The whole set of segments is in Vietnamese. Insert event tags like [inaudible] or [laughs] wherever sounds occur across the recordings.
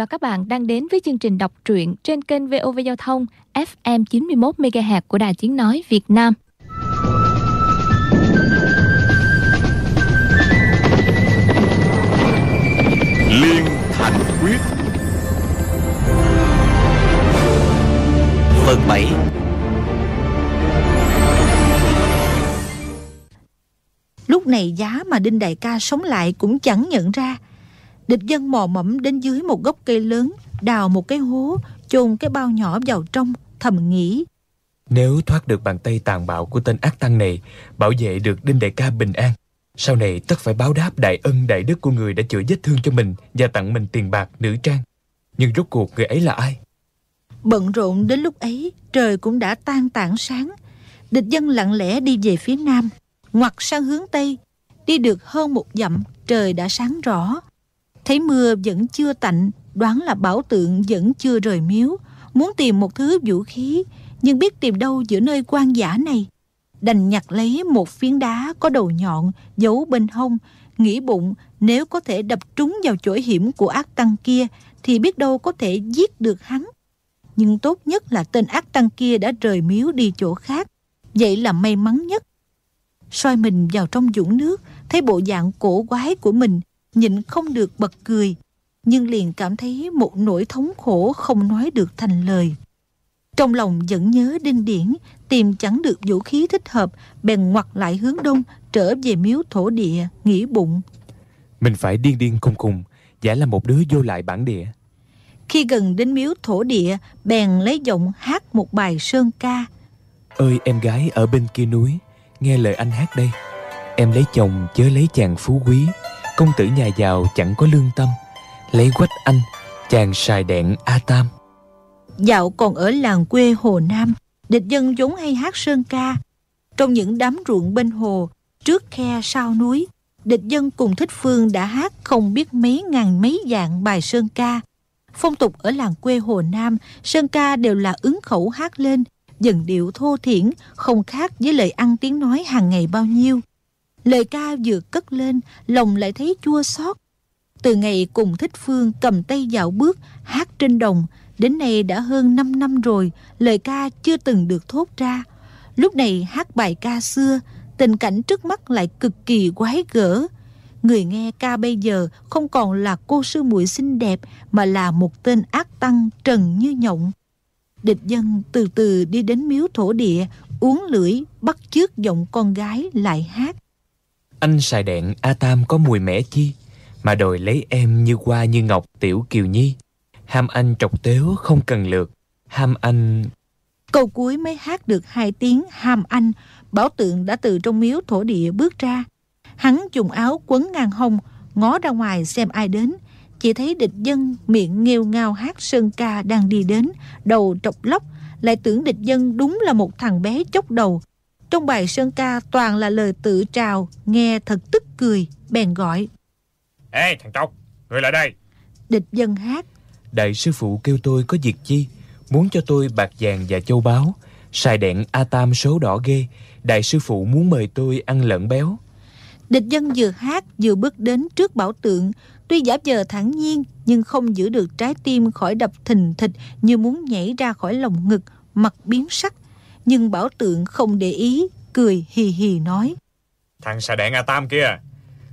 Và các bạn đang đến với chương trình đọc truyện trên kênh VOV Giao thông FM 91 MHz của Đài Tiếng nói Việt Nam. Liên Thành Quyết Phần 7 Lúc này giá mà Đinh Đại ca sống lại cũng chẳng nhận ra. Địch dân mò mẫm đến dưới một gốc cây lớn, đào một cái hố, chôn cái bao nhỏ vào trong, thầm nghĩ. Nếu thoát được bàn tay tàn bạo của tên ác tăng này, bảo vệ được Đinh Đại ca bình an, sau này tất phải báo đáp đại ân đại đức của người đã chữa vết thương cho mình và tặng mình tiền bạc, nữ trang. Nhưng rốt cuộc người ấy là ai? Bận rộn đến lúc ấy, trời cũng đã tan tảng sáng. Địch dân lặng lẽ đi về phía nam, ngoặt sang hướng tây. Đi được hơn một dặm, trời đã sáng rõ. Thấy mưa vẫn chưa tạnh, đoán là bảo tượng vẫn chưa rời miếu. Muốn tìm một thứ vũ khí, nhưng biết tìm đâu giữa nơi quan giả này. Đành nhặt lấy một phiến đá có đầu nhọn, giấu bên hông, nghĩ bụng nếu có thể đập trúng vào chỗ hiểm của ác tăng kia thì biết đâu có thể giết được hắn. Nhưng tốt nhất là tên ác tăng kia đã rời miếu đi chỗ khác. Vậy là may mắn nhất. soi mình vào trong dũng nước, thấy bộ dạng cổ quái của mình, nhịn không được bật cười, nhưng liền cảm thấy một nỗi thống khổ không nói được thành lời. Trong lòng vẫn nhớ đinh điển, tìm chẳng được vũ khí thích hợp, bèn ngoặt lại hướng đông, trở về miếu thổ địa, nghĩ bụng. Mình phải điên điên khùng khùng, giả là một đứa vô lại bản địa. Khi gần đến miếu thổ địa, bèn lấy giọng hát một bài sơn ca. Ơi em gái ở bên kia núi, nghe lời anh hát đây. Em lấy chồng chớ lấy chàng phú quý, công tử nhà giàu chẳng có lương tâm. Lấy quách anh, chàng xài đẹn A Tam. Dạo còn ở làng quê Hồ Nam, địch dân vốn hay hát sơn ca. Trong những đám ruộng bên hồ, trước khe sau núi, địch dân cùng thích phương đã hát không biết mấy ngàn mấy dạng bài sơn ca. Phong tục ở làng quê Hồ Nam, sơn ca đều là ứng khẩu hát lên, dần điệu thô thiển, không khác với lời ăn tiếng nói hàng ngày bao nhiêu. Lời ca vừa cất lên, lòng lại thấy chua xót. Từ ngày cùng thích phương cầm tay dạo bước, hát trên đồng, đến nay đã hơn 5 năm rồi, lời ca chưa từng được thốt ra. Lúc này hát bài ca xưa, tình cảnh trước mắt lại cực kỳ quái gở. Người nghe ca bây giờ không còn là cô sư muội xinh đẹp mà là một tên ác tăng trần như nhộng. Địch dân từ từ đi đến miếu thổ địa, uống lưỡi, bắt chước giọng con gái lại hát. Anh xài đèn, A Tam có mùi mẻ chi, mà đòi lấy em như hoa như ngọc tiểu kiều nhi. Ham anh trọc tếu không cần lượt, ham anh... Câu cuối mới hát được hai tiếng ham anh, bảo tượng đã từ trong miếu thổ địa bước ra. Hắn dùng áo quấn ngang hông, ngó ra ngoài xem ai đến. Chỉ thấy địch dân miệng nghêu ngao hát sơn ca đang đi đến, đầu trọc lóc, lại tưởng địch dân đúng là một thằng bé chốc đầu. Trong bài sơn ca toàn là lời tự trào, nghe thật tức cười, bèn gọi. Ê thằng Trọc, người lại đây. Địch dân hát. Đại sư phụ kêu tôi có việc chi, muốn cho tôi bạc vàng và châu báu, xài đẹn A Tam số đỏ ghê, đại sư phụ muốn mời tôi ăn lợn béo. Địch dân vừa hát vừa bước đến trước bảo tượng, tuy giả vờ thản nhiên nhưng không giữ được trái tim khỏi đập thình thịch như muốn nhảy ra khỏi lồng ngực, mặt biến sắc. Nhưng bảo tượng không để ý, cười hì hì nói. Thằng xà đạn A Tam kia,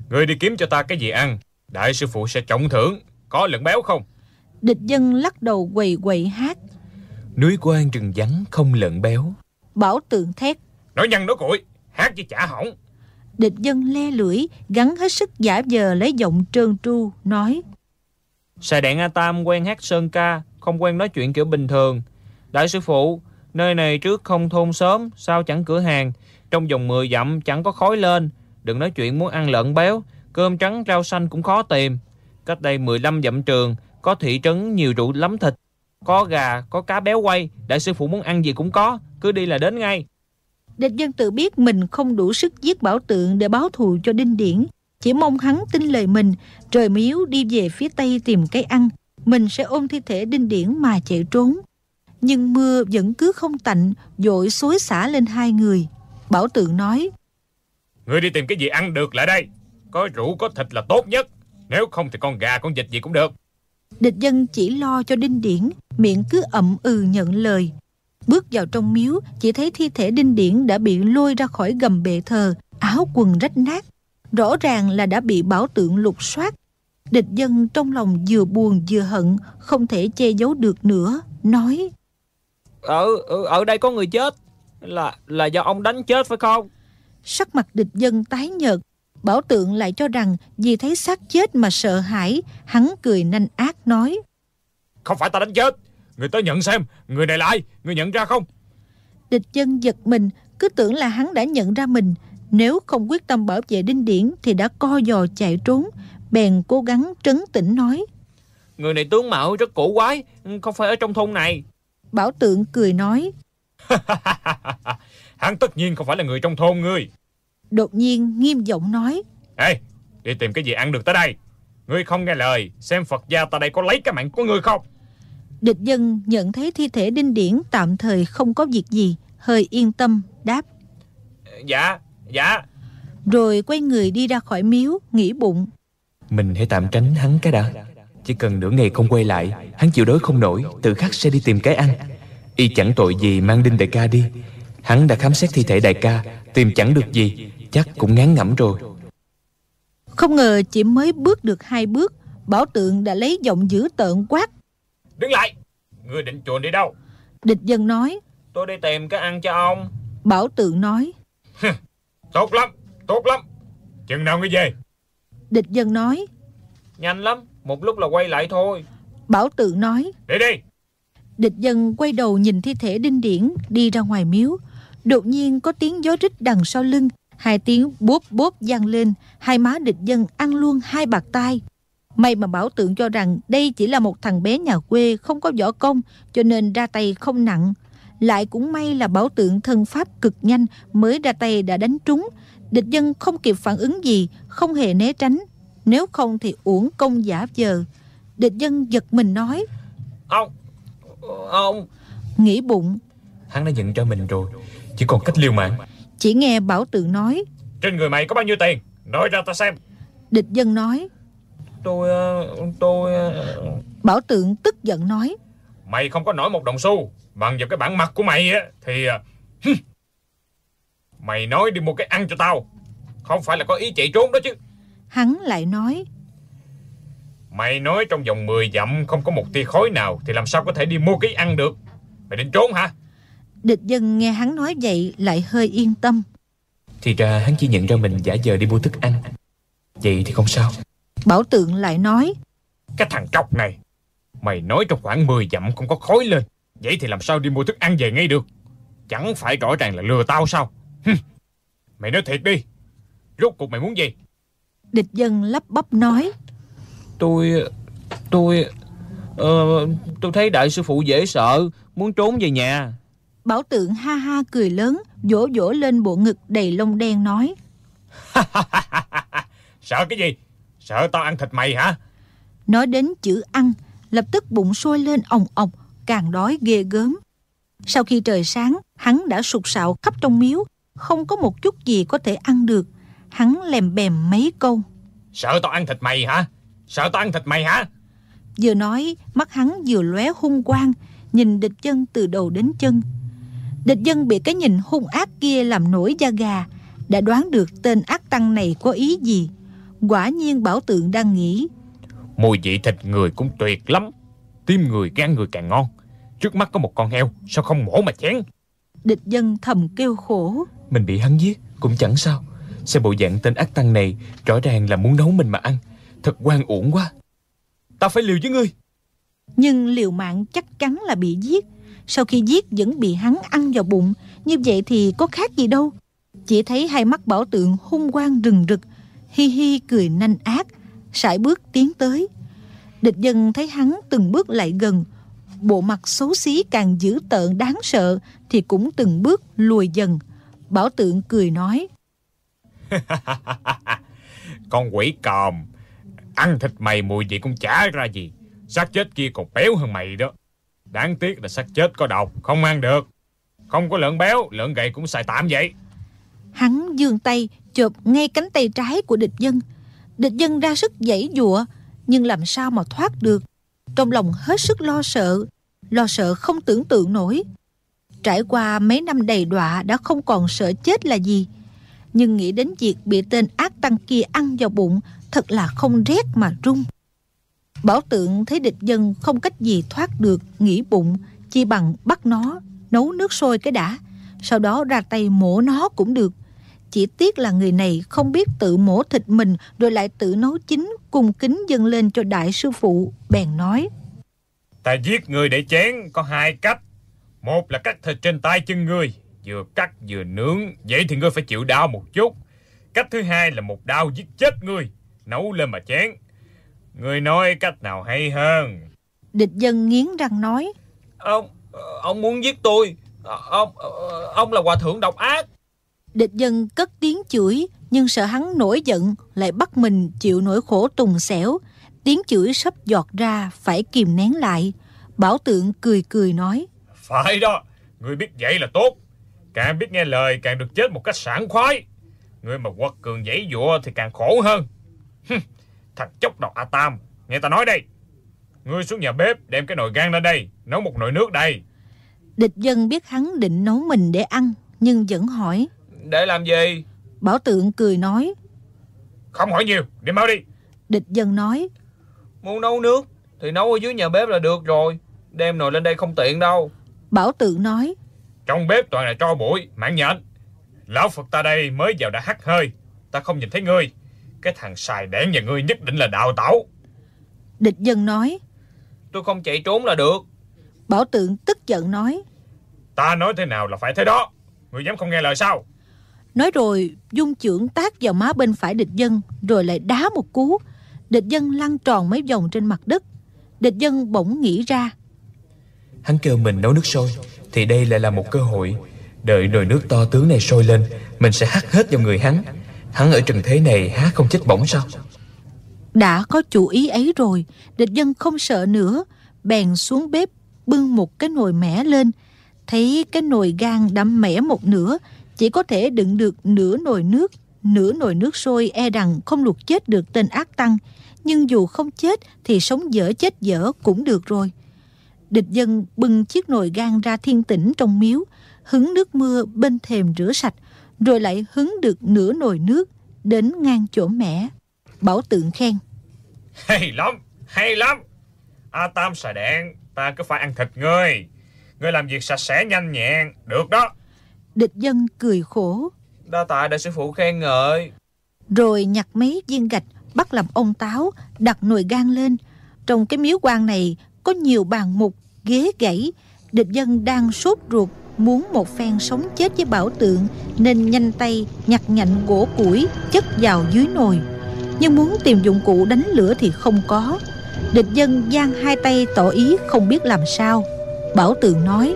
người đi kiếm cho ta cái gì ăn, đại sư phụ sẽ trọng thưởng, có lợn béo không? Địch dân lắc đầu quầy quậy hát. Núi quan rừng vắng không lợn béo. Bảo tượng thét. Nói nhăn nói cuội, hát chứ chả hỏng. Địch dân le lưỡi, gắn hết sức giả vờ lấy giọng trơn tru, nói. Xà đạn A Tam quen hát sơn ca, không quen nói chuyện kiểu bình thường. Đại sư phụ, nơi này trước không thôn sớm, sao chẳng cửa hàng. Trong vòng 10 dặm chẳng có khói lên. Đừng nói chuyện muốn ăn lợn béo, cơm trắng rau xanh cũng khó tìm. Cách đây 15 dặm trường, có thị trấn nhiều rượu lắm thịt. Có gà, có cá béo quay, đại sư phụ muốn ăn gì cũng có, cứ đi là đến ngay. Địch dân tự biết mình không đủ sức giết bảo tượng để báo thù cho Đinh Điển. Chỉ mong hắn tin lời mình, trời miếu đi về phía tây tìm cái ăn. Mình sẽ ôm thi thể Đinh Điển mà chạy trốn. Nhưng mưa vẫn cứ không tạnh, dội xối xả lên hai người. Bảo tượng nói, Người đi tìm cái gì ăn được lại đây. Có rượu có thịt là tốt nhất. Nếu không thì con gà con vịt gì cũng được. Địch dân chỉ lo cho đinh điển, miệng cứ ậm ừ nhận lời. Bước vào trong miếu, chỉ thấy thi thể đinh điển đã bị lôi ra khỏi gầm bệ thờ, áo quần rách nát. Rõ ràng là đã bị bảo tượng lục soát. Địch dân trong lòng vừa buồn vừa hận, không thể che giấu được nữa, nói. Ở, ở, ở đây có người chết, là là do ông đánh chết phải không? Sắc mặt địch dân tái nhợt, Bảo tượng lại cho rằng vì thấy xác chết mà sợ hãi, hắn cười nanh ác nói. Không phải ta đánh chết, người tới nhận xem, người này là ai, người nhận ra không? Địch dân giật mình, cứ tưởng là hắn đã nhận ra mình. Nếu không quyết tâm bảo vệ đinh điển thì đã co giò chạy trốn, bèn cố gắng trấn tĩnh nói. Người này tướng mạo rất cổ quái, không phải ở trong thôn này. Bảo tượng cười nói. [laughs] hắn tất nhiên không phải là người trong thôn ngươi. Đột nhiên nghiêm giọng nói Ê đi tìm cái gì ăn được tới đây? Ngươi không nghe lời Xem Phật gia ta đây có lấy cái mạng của ngươi không? Địch dân nhận thấy thi thể đinh điển tạm thời không có việc gì Hơi yên tâm đáp. Dạ dạ. Rồi quay người đi ra khỏi miếu Nghĩ bụng. Mình hãy tạm tránh hắn cái đã Chỉ cần nửa ngày không quay lại Hắn chịu đói không nổi Tự khắc sẽ đi tìm cái ăn. Y chẳng tội gì mang đinh đại ca đi. Hắn đã khám xét thi thể đại ca Tìm chẳng được gì chắc cũng ngán ngẩm rồi. Không ngờ chỉ mới bước được hai bước Bảo tượng đã lấy giọng dữ tợn quát. Đứng lại! Ngươi định chuồn đi đâu? Địch dân nói. Tôi đi tìm cái ăn cho ông. Bảo tượng nói. Tốt lắm Tốt lắm. Chừng nào ngươi về? Địch dân nói. Nhanh lắm Một lúc là quay lại thôi Bảo tượng nói Đi đi Địch dân quay đầu nhìn thi thể đinh điển Đi ra ngoài miếu Đột nhiên có tiếng gió rít đằng sau lưng Hai tiếng bốp bốp vang lên, hai má địch dân ăn luôn hai bạc tai. May mà bảo tượng cho rằng đây chỉ là một thằng bé nhà quê không có võ công cho nên ra tay không nặng. Lại cũng may là bảo tượng thân pháp cực nhanh mới ra tay đã đánh trúng. Địch dân không kịp phản ứng gì, không hề né tránh. Nếu không thì uổng công giả vờ. Địch dân giật mình nói. Ông, ông. Nghĩ bụng. Hắn đã nhận ra mình rồi, chỉ còn cách liều mạng. Chỉ nghe Bảo Tượng nói Trên người mày có bao nhiêu tiền Nói ra ta xem Địch dân nói Tôi... Ờ, tôi... Ờ, Bảo Tượng tức giận nói Mày không có nổi một đồng xu Bằng vào cái bản mặt của mày á Thì... Ờ, mày nói đi mua cái ăn cho tao Không phải là có ý chạy trốn đó chứ Hắn lại nói Mày nói trong vòng 10 dặm không có một tia khói nào Thì làm sao có thể đi mua cái ăn được Mày định trốn hả Địch dân nghe hắn nói vậy lại hơi yên tâm. Thì ra hắn chỉ nhận ra mình giả giờ đi mua thức ăn. Vậy thì không sao. Bảo tượng lại nói. Cái thằng cọc này, mày nói trong khoảng 10 dặm không có khói lên. Vậy thì làm sao đi mua thức ăn về ngay được? Chẳng phải rõ ràng là lừa tao sao? Mày nói thiệt đi. Rốt cuộc mày muốn gì? Địch dân lắp bắp nói. Tôi... Tôi... Uh, tôi thấy đại sư phụ dễ sợ, muốn trốn về nhà. Bảo tượng ha ha cười lớn, vỗ vỗ lên bộ ngực đầy lông đen nói. [laughs] Sợ cái gì? Sợ tao ăn thịt mày hả? Nói đến chữ ăn, lập tức bụng sôi lên ồng ọc, càng đói ghê gớm. Sau khi trời sáng, hắn đã sụt sạo khắp trong miếu, không có một chút gì có thể ăn được. Hắn lèm bèm mấy câu. Sợ tao ăn thịt mày hả? Sợ tao ăn thịt mày hả? Vừa nói, mắt hắn vừa lóe hung quang, nhìn địch chân từ đầu đến chân, Địch dân bị cái nhìn hung ác kia làm nổi da gà, đã đoán được tên ác tăng này có ý gì. Quả nhiên bảo tượng đang nghĩ. Mùi vị thịt người cũng tuyệt lắm. Tim người gan người càng ngon. Trước mắt có một con heo, sao không mổ mà chén? Địch dân thầm kêu khổ. Mình bị hắn giết, cũng chẳng sao. Xem bộ dạng tên ác tăng này, rõ ràng là muốn nấu mình mà ăn. Thật quan uổng quá. Ta phải liều với ngươi. Nhưng liều mạng chắc chắn là bị giết sau khi giết vẫn bị hắn ăn vào bụng Như vậy thì có khác gì đâu Chỉ thấy hai mắt bảo tượng hung quang rừng rực Hi hi cười nanh ác sải bước tiến tới Địch dân thấy hắn từng bước lại gần Bộ mặt xấu xí càng dữ tợn đáng sợ Thì cũng từng bước lùi dần Bảo tượng cười nói [laughs] Con quỷ còm Ăn thịt mày mùi gì cũng chả ra gì xác chết kia còn béo hơn mày đó Đáng tiếc là xác chết có độc, không ăn được. Không có lợn béo, lợn gầy cũng xài tạm vậy. Hắn dương tay, chộp ngay cánh tay trái của địch dân. Địch dân ra sức giãy dụa, nhưng làm sao mà thoát được. Trong lòng hết sức lo sợ, lo sợ không tưởng tượng nổi. Trải qua mấy năm đầy đọa đã không còn sợ chết là gì. Nhưng nghĩ đến việc bị tên ác tăng kia ăn vào bụng, thật là không rét mà run. Bảo tượng thấy địch dân không cách gì thoát được, nghĩ bụng chỉ bằng bắt nó, nấu nước sôi cái đã sau đó ra tay mổ nó cũng được chỉ tiếc là người này không biết tự mổ thịt mình, rồi lại tự nấu chín cùng kính dâng lên cho đại sư phụ, bèn nói ta giết người để chén, có hai cách một là cắt thịt trên tay chân người vừa cắt vừa nướng. Vậy thì ngươi phải chịu đau một chút. Cách thứ hai là một đau giết chết ngươi. Nấu lên mà chén. Người nói cách nào hay hơn? Địch dân nghiến răng nói. Ông Ông muốn giết tôi. Ông Ông là hòa thượng độc ác. Địch dân cất tiếng chửi Nhưng sợ hắn nổi giận Lại bắt mình chịu nỗi khổ tùng xẻo. Tiếng chửi sắp giọt ra Phải kìm nén lại. Bảo tượng cười cười nói. Phải đó. Người biết vậy là tốt Càng biết nghe lời càng được chết một cách sảng khoái. Người mà quật cường dãy dụa thì càng khổ hơn. Thằng chốc đầu A Tam Nghe ta nói đây. Ngươi xuống nhà bếp đem cái nồi gan lên đây Nấu một nồi nước đây. Địch dân biết hắn định nấu mình để ăn Nhưng vẫn hỏi. Để làm gì? Bảo tượng cười nói. Không hỏi nhiều đi mau đi. Địch dân nói. Muốn nấu nước Thì nấu ở dưới nhà bếp là được rồi Đem nồi lên đây không tiện đâu. Bảo tượng nói Trong bếp toàn là tro bụi Mạng nhện. Lão Phật ta đây mới vào đã hắt hơi. Ta không nhìn thấy ngươi. Cái thằng xài đẻn nhà ngươi nhất định là đạo tẩu. Địch dân nói Tôi không chạy trốn là được. Bảo tượng tức giận nói Ta nói thế nào là phải thế đó. Ngươi dám không nghe lời sao? Nói rồi dung trưởng tác vào má bên phải địch dân Rồi lại đá một cú. Địch dân lăn tròn mấy vòng trên mặt đất. Địch dân bỗng nghĩ ra. Hắn kêu mình nấu nước sôi thì đây lại là một cơ hội. Đợi nồi nước to tướng này sôi lên, Mình sẽ hắt hết vào người hắn. Hắn ở trần thế này há không chết bỏng sao? Đã có chủ ý ấy rồi, Địch dân không sợ nữa. Bèn xuống bếp, bưng một cái nồi mẻ lên. Thấy cái nồi gan đã mẻ một nửa, Chỉ có thể đựng được nửa nồi nước. Nửa nồi nước sôi e rằng không luộc chết được tên ác tăng. Nhưng dù không chết thì sống dở chết dở cũng được rồi. Địch dân bưng chiếc nồi gan ra thiên tỉnh trong miếu Hứng nước mưa bên thềm rửa sạch rồi lại hứng được nửa nồi nước đến ngang chỗ mẻ. Bảo tượng khen. Hay lắm, hay lắm. A Tam xà đen, ta cứ phải ăn thịt ngươi. Ngươi làm việc sạch sẽ nhanh nhẹn, được đó. Địch dân cười khổ. Đa tạ đại sư phụ khen ngợi. Rồi nhặt mấy viên gạch bắt làm ông táo, đặt nồi gan lên. Trong cái miếu quan này có nhiều bàn mục, ghế gãy. Địch dân đang sốt ruột muốn một phen sống chết với bảo tượng nên nhanh tay nhặt nhạnh gỗ củi chất vào dưới nồi. Nhưng muốn tìm dụng cụ đánh lửa thì không có. Địch dân giang hai tay tỏ ý không biết làm sao. Bảo tượng nói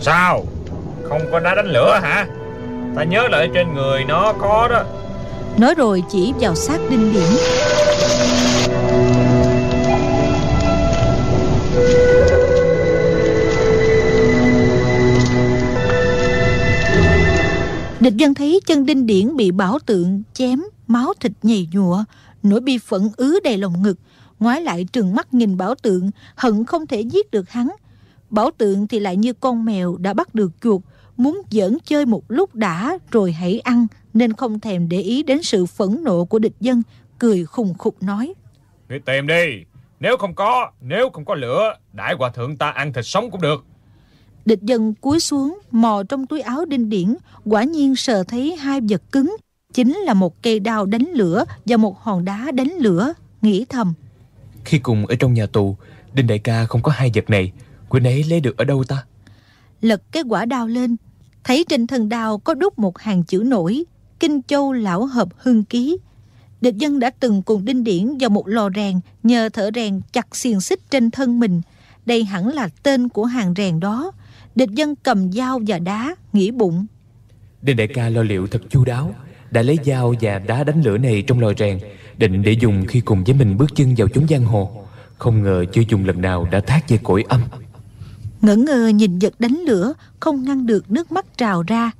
sao? Không có đá đánh lửa hả? Ta nhớ lại trên người nó có đó. Nói rồi chỉ vào xác đinh điểm Địch dân thấy chân đinh điển bị bảo tượng chém, máu thịt nhầy nhụa, nỗi bi phẫn ứ đầy lòng ngực, ngoái lại trừng mắt nhìn bảo tượng, hận không thể giết được hắn. Bảo tượng thì lại như con mèo đã bắt được chuột, muốn giỡn chơi một lúc đã rồi hãy ăn, nên không thèm để ý đến sự phẫn nộ của địch dân, cười khùng khục nói. Ngươi tìm đi, nếu không có, nếu không có lửa, đại hòa thượng ta ăn thịt sống cũng được. Địch dân cúi xuống mò trong túi áo đinh điển Quả nhiên sờ thấy hai vật cứng. Chính là một cây đao đánh lửa Và một hòn đá đánh lửa. Nghĩ thầm. Khi cùng ở trong nhà tù Đinh đại ca không có hai vật này. Quynh ấy lấy được ở đâu ta? Lật cái quả đao lên. Thấy trên thân đao có đúc một hàng chữ nổi Kinh Châu Lão Hợp Hưng Ký. Địch dân đã từng cùng Đinh Điển vào một lò rèn Nhờ thợ rèn chặt xiềng xích trên thân mình. Đây hẳn là tên của hàng rèn đó Địch dân cầm dao và đá Nghĩ bụng. Đinh đại ca lo liệu thật chu đáo Đã lấy dao và đá đánh lửa này trong lò rèn Định để dùng khi cùng với mình bước chân vào chốn giang hồ. Không ngờ chưa dùng lần nào đã thác về cõi âm. Ngỡ ngơ nhìn vật đánh lửa Không ngăn được nước mắt trào ra.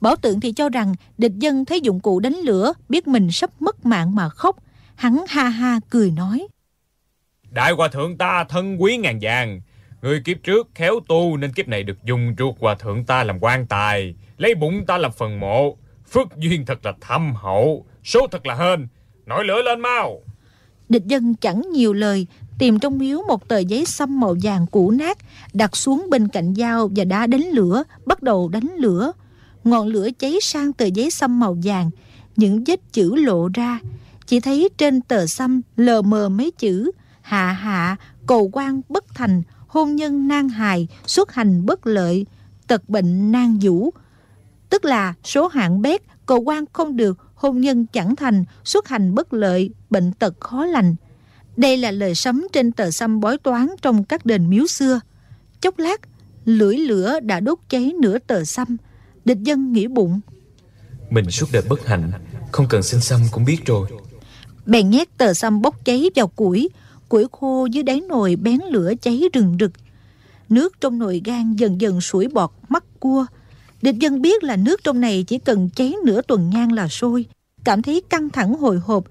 Bảo tượng thì cho rằng Địch dân thấy dụng cụ đánh lửa Biết mình sắp mất mạng mà khóc. Hắn ha ha cười nói. Đại hòa thượng ta thân quý ngàn vàng. Người kiếp trước khéo tu nên kiếp này được dùng ruột hòa thượng ta làm quan tài, lấy bụng ta làm phần mộ. Phước duyên thật là thâm hậu, số thật là hên. Nổi lửa lên mau. Địch dân chẳng nhiều lời, tìm trong miếu một tờ giấy xăm màu vàng cũ nát, đặt xuống bên cạnh dao và đá đánh lửa, bắt đầu đánh lửa. Ngọn lửa cháy sang tờ giấy xăm màu vàng, những vết chữ lộ ra. Chỉ thấy trên tờ xăm lờ mờ mấy chữ hạ hạ, cầu quan bất thành, hôn nhân nan hài, xuất hành bất lợi, tật bệnh nan vũ. Tức là số hạng bét, cầu quan không được, hôn nhân chẳng thành, xuất hành bất lợi, bệnh tật khó lành. Đây là lời sấm trên tờ xăm bói toán trong các đền miếu xưa. Chốc lát, lưỡi lửa đã đốt cháy nửa tờ xăm. Địch dân nghĩ bụng. Mình suốt đời bất hạnh, không cần xin xăm cũng biết rồi. Bèn nhét tờ xăm bốc cháy vào củi, củi khô dưới đáy nồi bén lửa cháy rừng rực. Nước trong nồi gan dần dần sủi bọt mắt cua. Địch dân biết là nước trong này chỉ cần cháy nửa tuần nhang là sôi. Cảm thấy căng thẳng hồi hộp.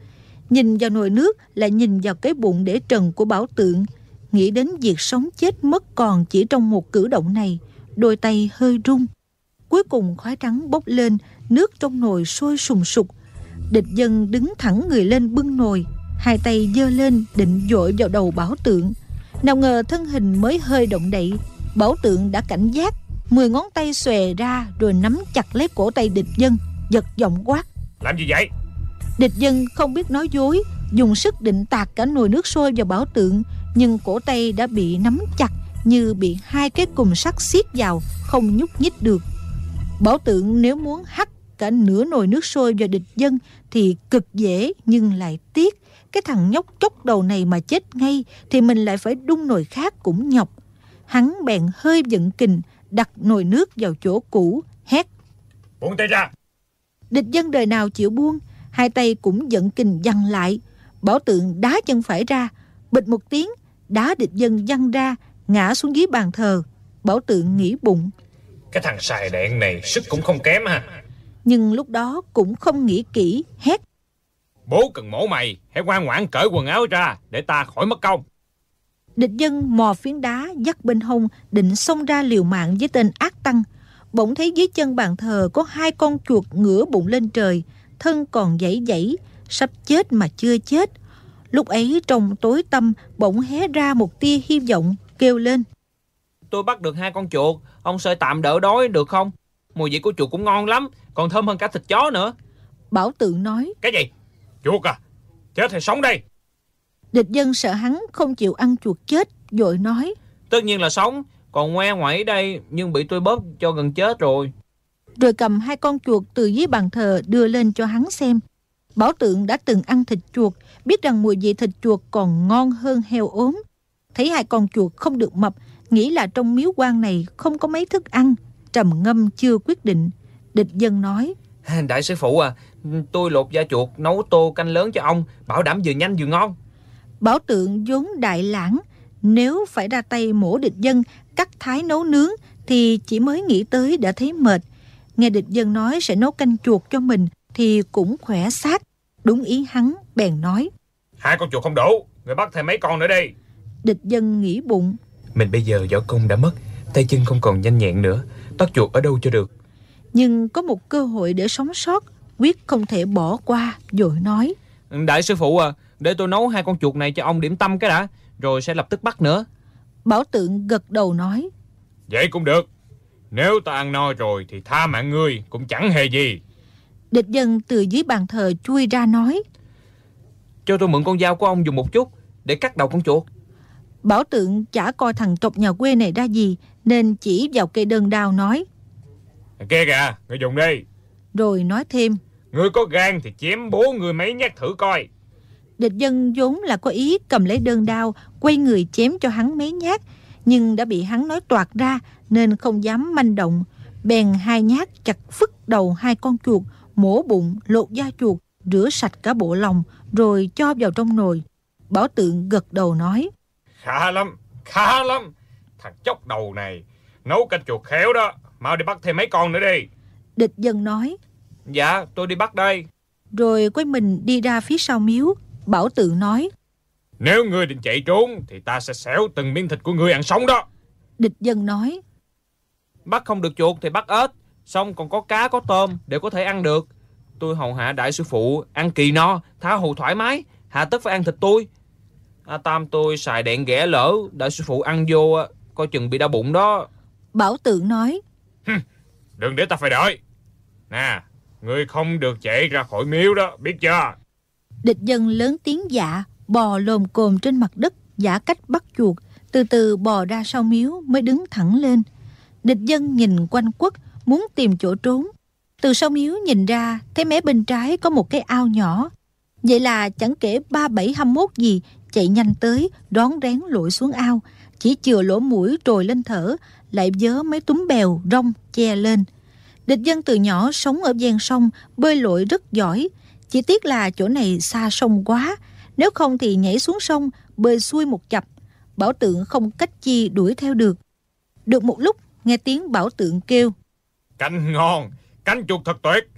Nhìn vào nồi nước là nhìn vào cái bụng để trần của bảo tượng. Nghĩ đến việc sống chết mất còn chỉ trong một cử động này. Đôi tay hơi run. Cuối cùng khói trắng bốc lên, nước trong nồi sôi sùng sục. Địch dân đứng thẳng người lên bưng nồi, hai tay giơ lên định dội vào đầu bảo tượng. Nào ngờ thân hình mới hơi động đậy, bảo tượng đã cảnh giác, mười ngón tay xòe ra rồi nắm chặt lấy cổ tay địch dân, giật giọng quát. Làm gì vậy? Địch dân không biết nói dối, dùng sức định tạt cả nồi nước sôi vào bảo tượng, nhưng cổ tay đã bị nắm chặt như bị hai cái cùm sắt siết vào, không nhúc nhích được. Bảo tượng nếu muốn hắt cả nửa nồi nước sôi vào địch dân thì cực dễ nhưng lại tiếc. Cái thằng nhóc chốc đầu này mà chết ngay thì mình lại phải đun nồi khác cũng nhọc. Hắn bèn hơi giận kình, đặt nồi nước vào chỗ cũ, hét. Buông tay ra! Địch dân đời nào chịu buông, hai tay cũng giận kình dằn lại. Bảo tượng đá chân phải ra, bịch một tiếng, đá địch dân văng ra, ngã xuống dưới bàn thờ. Bảo tượng nghĩ bụng. Cái thằng xài đèn này sức cũng không kém ha. Nhưng lúc đó cũng không nghĩ kỹ, hét. Bố cần mổ mày, hãy ngoan ngoãn cởi quần áo ra để ta khỏi mất công. Địch dân mò phiến đá dắt bên hông định xông ra liều mạng với tên ác tăng. Bỗng thấy dưới chân bàn thờ có hai con chuột ngửa bụng lên trời, thân còn dãy dãy, sắp chết mà chưa chết. Lúc ấy trong tối tâm bỗng hé ra một tia hy vọng, kêu lên. Tôi bắt được hai con chuột, ông sơi tạm đỡ đói được không? Mùi vị của chuột cũng ngon lắm, còn thơm hơn cả thịt chó nữa. Bảo tượng nói. Cái gì? Chuột à? Chết hay sống đây? Địch dân sợ hắn không chịu ăn chuột chết, dội nói. Tất nhiên là sống, còn ngoe ngoẩy đây nhưng bị tôi bóp cho gần chết rồi. Rồi cầm hai con chuột từ dưới bàn thờ đưa lên cho hắn xem. Bảo tượng đã từng ăn thịt chuột, biết rằng mùi vị thịt chuột còn ngon hơn heo ốm. Thấy hai con chuột không được mập, nghĩ là trong miếu quan này không có mấy thức ăn. Trầm ngâm chưa quyết định. Địch dân nói. [laughs] Đại sư phụ à, tôi lột da chuột nấu tô canh lớn cho ông, bảo đảm vừa nhanh vừa ngon. Bảo tượng vốn đại lãng, nếu phải ra tay mổ địch dân, cắt thái nấu nướng thì chỉ mới nghĩ tới đã thấy mệt. Nghe địch dân nói sẽ nấu canh chuột cho mình thì cũng khỏe xác. Đúng ý hắn, bèn nói. Hai con chuột không đủ, người bắt thêm mấy con nữa đi. Địch dân nghĩ bụng. Mình bây giờ võ công đã mất, tay chân không còn nhanh nhẹn nữa, bắt chuột ở đâu cho được. Nhưng có một cơ hội để sống sót, quyết không thể bỏ qua, rồi nói. Đại sư phụ à, để tôi nấu hai con chuột này cho ông điểm tâm cái đã, rồi sẽ lập tức bắt nữa. Bảo tượng gật đầu nói. Vậy cũng được. Nếu ta ăn no rồi thì tha mạng ngươi cũng chẳng hề gì. Địch dân từ dưới bàn thờ chui ra nói. Cho tôi mượn con dao của ông dùng một chút để cắt đầu con chuột. Bảo tượng chả coi thằng trọc nhà quê này ra gì nên chỉ vào cây đơn đao nói. Kia kìa, người dùng đi. Rồi nói thêm. Ngươi có gan thì chém bố người mấy nhát thử coi. Địch dân vốn là có ý cầm lấy đơn đao, quay người chém cho hắn mấy nhát, nhưng đã bị hắn nói toạc ra nên không dám manh động. Bèn hai nhát chặt phức đầu hai con chuột, mổ bụng, lột da chuột, rửa sạch cả bộ lòng, rồi cho vào trong nồi. Bảo tượng gật đầu nói. Khá lắm, khá lắm. Thằng chốc đầu này, nấu canh chuột khéo đó. Mau đi bắt thêm mấy con nữa đi. Địch dân nói. Dạ, tôi đi bắt đây. Rồi quay mình đi ra phía sau miếu. Bảo tượng nói. Nếu ngươi định chạy trốn Thì ta sẽ xẻo từng miếng thịt của ngươi ăn sống đó Địch dân nói. Bắt không được chuột thì bắt ếch, xong còn có cá có tôm để có thể ăn được. Tôi hầu hạ đại sư phụ, ăn kỳ no, tha hồ thoải mái, hạ tất phải ăn thịt tôi. A Tam tôi xài đèn ghẻ lỡ, đại sư phụ ăn vô, coi chừng bị đau bụng đó. Bảo tượng nói. Đừng để ta phải đợi Nè Ngươi không được chạy ra khỏi miếu đó Biết chưa Địch dân lớn tiếng dạ, bò lồm cồm trên mặt đất, giả cách bắt chuột, từ từ bò ra sau miếu mới đứng thẳng lên. Địch dân nhìn quanh quất, muốn tìm chỗ trốn. Từ sau miếu nhìn ra, thấy mé bên trái có một cái ao nhỏ. Vậy là chẳng kể ba bảy hăm mốt gì, chạy nhanh tới, đón rén lội xuống ao. Chỉ chừa lỗ mũi trồi lên thở, lại vớ mấy túm bèo, rong, che lên. Địch dân từ nhỏ sống ở ven sông, bơi lội rất giỏi. Chỉ tiếc là chỗ này xa sông quá, nếu không thì nhảy xuống sông, bơi xuôi một chập. Bảo tượng không cách chi đuổi theo được. Được một lúc, nghe tiếng bảo tượng kêu. Canh ngon Canh chuột thật tuyệt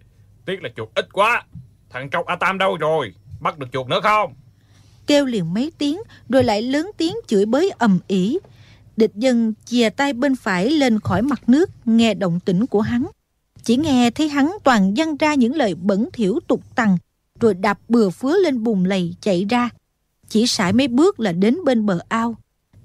Tiếc là chuột ít quá Thằng trâu A Tam đâu rồi Bắt được chuột nữa không Kêu liền mấy tiếng, rồi lại lớn tiếng chửi bới ầm ĩ. Địch dân chìa tay bên phải lên khỏi mặt nước, nghe động tĩnh của hắn. Chỉ nghe thấy hắn toàn dăng ra những lời bẩn thỉu tục tằng, rồi đạp bừa phứa lên bùn lầy chạy ra. Chỉ sải mấy bước là đến bên bờ ao.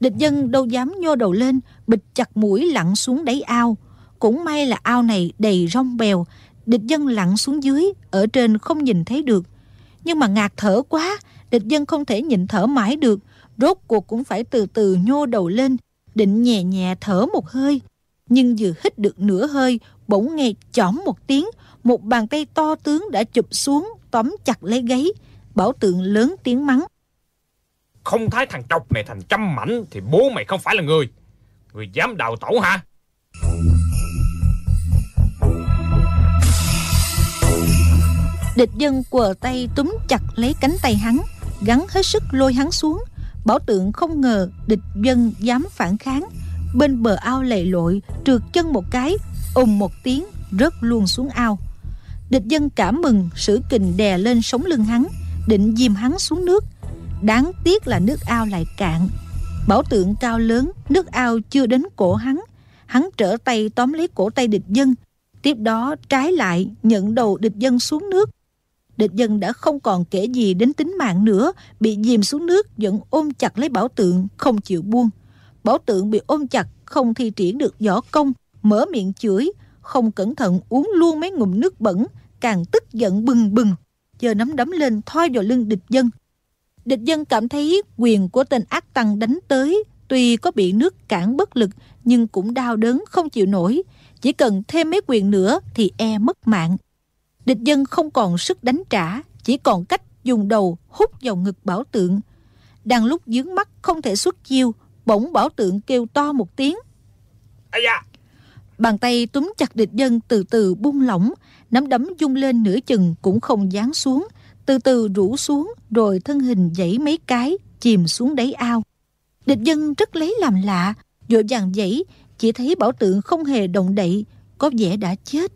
Địch dân đâu dám nhô đầu lên, bịch chặt mũi lặn xuống đáy ao. Cũng may là ao này đầy rong bèo, địch dân lặn xuống dưới, ở trên không nhìn thấy được. Nhưng mà ngạt thở quá, địch dân không thể nhịn thở mãi được, rốt cuộc cũng phải từ từ nhô đầu lên, định nhẹ nhẹ thở một hơi. Nhưng vừa hít được nửa hơi, bỗng nghe chỏm một tiếng, một bàn tay to tướng đã chụp xuống, tóm chặt lấy gáy. Bảo tượng lớn tiếng mắng. Không thái thằng trâu này thành trăm mảnh Thì bố mày không phải là người Người dám đào tổ hả Địch dân quờ tay túm chặt lấy cánh tay hắn, gắn hết sức lôi hắn xuống. Bảo tượng không ngờ địch dân dám phản kháng. Bên bờ ao lầy lội, trượt chân một cái, ùng một tiếng, rớt luôn xuống ao. Địch dân cảm mừng, sử kình đè lên sống lưng hắn, định dìm hắn xuống nước. Đáng tiếc là nước ao lại cạn. Bảo tượng cao lớn, nước ao chưa đến cổ hắn. Hắn trở tay tóm lấy cổ tay địch dân. Tiếp đó trái lại nhận đầu địch dân xuống nước địch dân đã không còn kể gì đến tính mạng nữa, bị dìm xuống nước vẫn ôm chặt lấy bảo tượng, không chịu buông. Bảo tượng bị ôm chặt, không thi triển được võ công, mở miệng chửi, không cẩn thận uống luôn mấy ngụm nước bẩn, càng tức giận bừng bừng, giờ nắm đấm lên thoi vào lưng địch dân. Địch dân cảm thấy quyền của tên ác tăng đánh tới, tuy có bị nước cản bất lực, nhưng cũng đau đớn không chịu nổi. Chỉ cần thêm mấy quyền nữa thì e mất mạng. Địch dân không còn sức đánh trả, chỉ còn cách dùng đầu hút vào ngực bảo tượng. Đang lúc dướng mắt không thể xuất chiêu, bỗng bảo tượng kêu to một tiếng. Ây da Bàn tay túm chặt địch dân từ từ buông lỏng, nắm đấm dung lên nửa chừng cũng không dán xuống, từ từ rũ xuống rồi thân hình dãy mấy cái, chìm xuống đáy ao. Địch dân rất lấy làm lạ, vội vàng dãy, chỉ thấy bảo tượng không hề động đậy, có vẻ đã chết.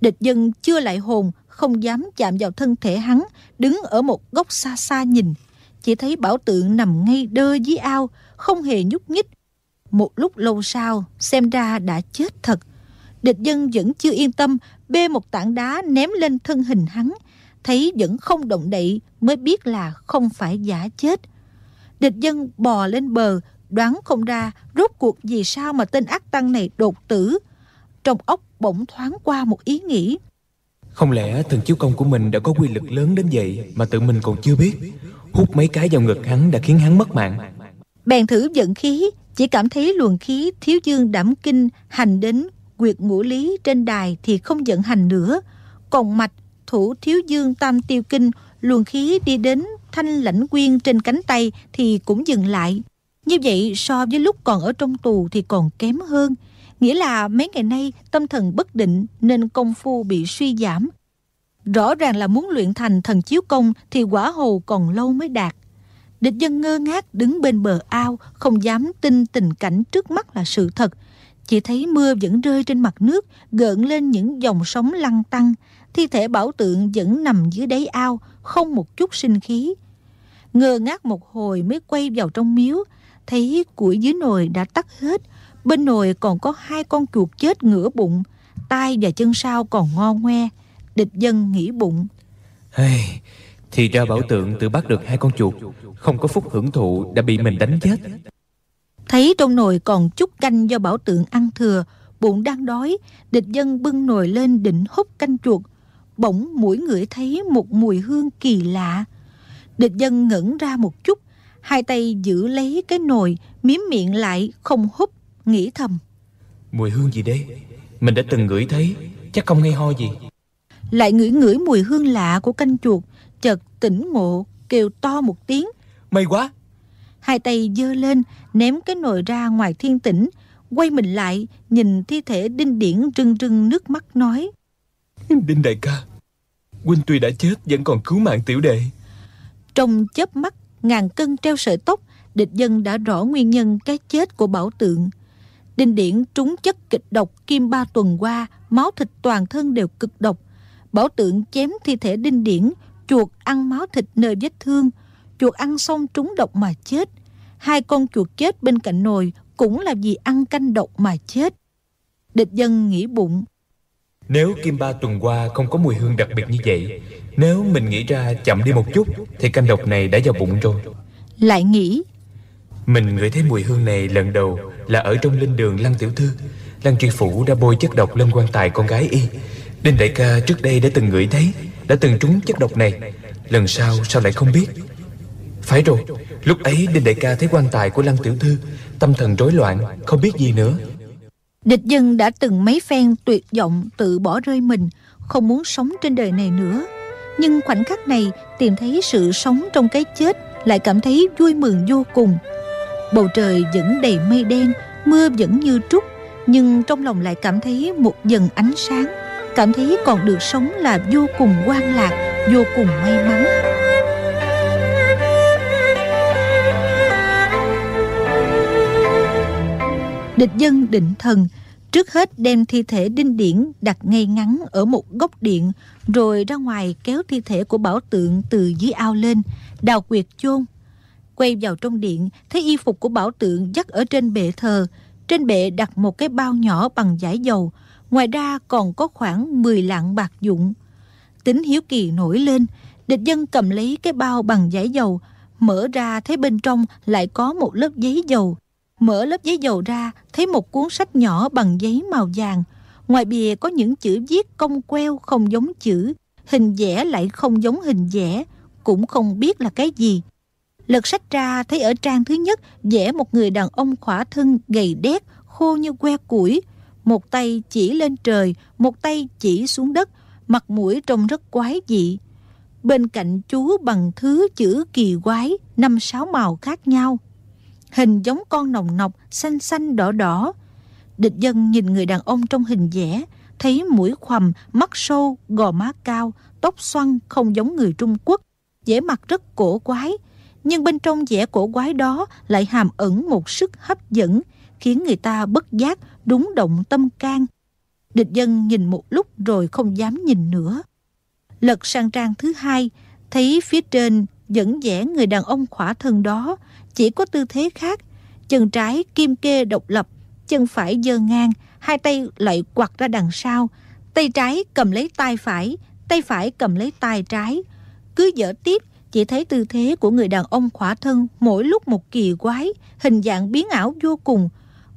Địch dân chưa lại hồn, không dám chạm vào thân thể hắn, đứng ở một góc xa xa nhìn. Chỉ thấy bảo tượng nằm ngay đơ dưới ao, không hề nhúc nhích. Một lúc lâu sau, xem ra đã chết thật. Địch dân vẫn chưa yên tâm, bê một tảng đá ném lên thân hình hắn. Thấy vẫn không động đậy mới biết là không phải giả chết. Địch dân bò lên bờ, đoán không ra rốt cuộc vì sao mà tên ác tăng này đột tử. Trong óc bỗng thoáng qua một ý nghĩ. Không lẽ thần chiếu công của mình đã có quy lực lớn đến vậy mà tự mình còn chưa biết? Hút mấy cái vào ngực hắn đã khiến hắn mất mạng. Bèn thử vận khí, chỉ cảm thấy luồng khí thiếu dương đảm kinh hành đến quyệt ngũ lý trên đài thì không vận hành nữa. Còn mạch thủ thiếu dương tam tiêu kinh luồng khí đi đến thanh lãnh quyên trên cánh tay thì cũng dừng lại. Như vậy so với lúc còn ở trong tù thì còn kém hơn. Nghĩa là mấy ngày nay tâm thần bất định nên công phu bị suy giảm. Rõ ràng là muốn luyện thành thần chiếu công thì quả hồ còn lâu mới đạt. Địch dân ngơ ngác đứng bên bờ ao, không dám tin tình cảnh trước mắt là sự thật. Chỉ thấy mưa vẫn rơi trên mặt nước, gợn lên những dòng sóng lăn tăng. Thi thể bảo tượng vẫn nằm dưới đáy ao, không một chút sinh khí. Ngơ ngác một hồi mới quay vào trong miếu, thấy củi dưới nồi đã tắt hết. Bên nồi còn có hai con chuột chết ngửa bụng, tai và chân sau còn ngo ngoe. Địch dân nghĩ bụng. Hey, thì ra bảo tượng tự bắt được hai con chuột Không có phúc hưởng thụ đã bị mình đánh chết Thấy trong nồi còn chút canh do bảo tượng ăn thừa Bụng đang đói Địch dân bưng nồi lên định hút canh chuột Bỗng mũi ngửi thấy một mùi hương kỳ lạ Địch dân ngẩn ra một chút Hai tay giữ lấy cái nồi Miếm miệng lại không hút Nghĩ thầm. Mùi hương gì đấy Mình đã từng ngửi thấy Chắc không hay ho gì. Lại ngửi ngửi mùi hương lạ của canh chuột chợt tỉnh ngộ kêu to một tiếng. May quá. Hai tay giơ lên ném cái nồi ra ngoài thiên tỉnh quay mình lại nhìn thi thể đinh điển rưng rưng nước mắt nói. Đinh đại ca huynh tuy đã chết vẫn còn cứu mạng tiểu đệ. Trong chớp mắt ngàn cân treo sợi tóc địch dân đã rõ nguyên nhân cái chết của bảo tượng đinh điển trúng chất kịch độc kim ba tuần qua máu thịt toàn thân đều cực độc bảo tượng chém thi thể đinh điển chuột ăn máu thịt nơi vết thương, chuột ăn xong trúng độc mà chết. Hai con chuột chết bên cạnh nồi cũng là vì ăn canh độc mà chết. Địch dân nghĩ bụng. Nếu kim ba tuần qua không có mùi hương đặc biệt như vậy, nếu mình nghĩ ra chậm đi một chút thì canh độc này đã vào bụng rồi. Lại nghĩ. Mình ngửi thấy mùi hương này lần đầu là ở trong linh đường Lăng Tiểu Thư. Lăng Tri Phủ đã bôi chất độc lên quan tài con gái y. Đinh Đại ca trước đây đã từng ngửi thấy, đã từng trúng chất độc này. Lần sau sao lại không biết? Phải rồi, Lúc ấy Đinh Đại ca thấy quan tài của Lăng Tiểu Thư, Tâm thần rối loạn, Không biết gì nữa. Địch dân đã từng mấy phen tuyệt vọng Tự bỏ rơi mình, Không muốn sống trên đời này nữa. Nhưng khoảnh khắc này Tìm thấy sự sống trong cái chết Lại cảm thấy vui mừng vô cùng. Bầu trời vẫn đầy mây đen, Mưa vẫn như trút Nhưng trong lòng lại cảm thấy một dần ánh sáng, cảm thấy còn được sống là vô cùng quan lạc, vô cùng may mắn. Địch dân định thần, trước hết đem thi thể đinh điển đặt ngay ngắn ở một góc điện, rồi ra ngoài kéo thi thể của bảo tượng từ dưới ao lên, đào quyệt chôn quay vào trong điện thấy y phục của bảo tượng dắt ở trên bệ thờ trên bệ đặt một cái bao nhỏ bằng giải dầu Ngoài ra còn có khoảng 10 lạng bạc dụng. Tính hiếu kỳ nổi lên, địch dân cầm lấy cái bao bằng giấy dầu, mở ra thấy bên trong lại có một lớp giấy dầu. Mở lớp giấy dầu ra, thấy một cuốn sách nhỏ bằng giấy màu vàng. Ngoài bìa có những chữ viết cong queo không giống chữ, hình vẽ lại không giống hình vẽ, cũng không biết là cái gì. Lật sách ra thấy ở trang thứ nhất vẽ một người đàn ông khỏa thân gầy đét, khô như que củi, một tay chỉ lên trời, một tay chỉ xuống đất, mặt mũi trông rất quái dị. Bên cạnh chú bằng thứ chữ kỳ quái, năm sáu màu khác nhau. Hình giống con nồng nọc, xanh xanh đỏ đỏ. Địch dân nhìn người đàn ông trong hình vẽ, thấy mũi khoằm, mắt sâu, gò má cao, tóc xoăn không giống người Trung Quốc, vẻ mặt rất cổ quái. Nhưng bên trong vẻ cổ quái đó lại hàm ẩn một sức hấp dẫn, khiến người ta bất giác đúng động tâm can. Địch dân nhìn một lúc rồi không dám nhìn nữa. Lật sang trang thứ hai, thấy phía trên dẫn vẽ người đàn ông khỏa thân đó, chỉ có tư thế khác. Chân trái kim kê độc lập, chân phải dơ ngang, hai tay lại quặt ra đằng sau. Tay trái cầm lấy tay phải, tay phải cầm lấy tay trái. Cứ dở tiếp, chỉ thấy tư thế của người đàn ông khỏa thân mỗi lúc một kỳ quái, hình dạng biến ảo vô cùng,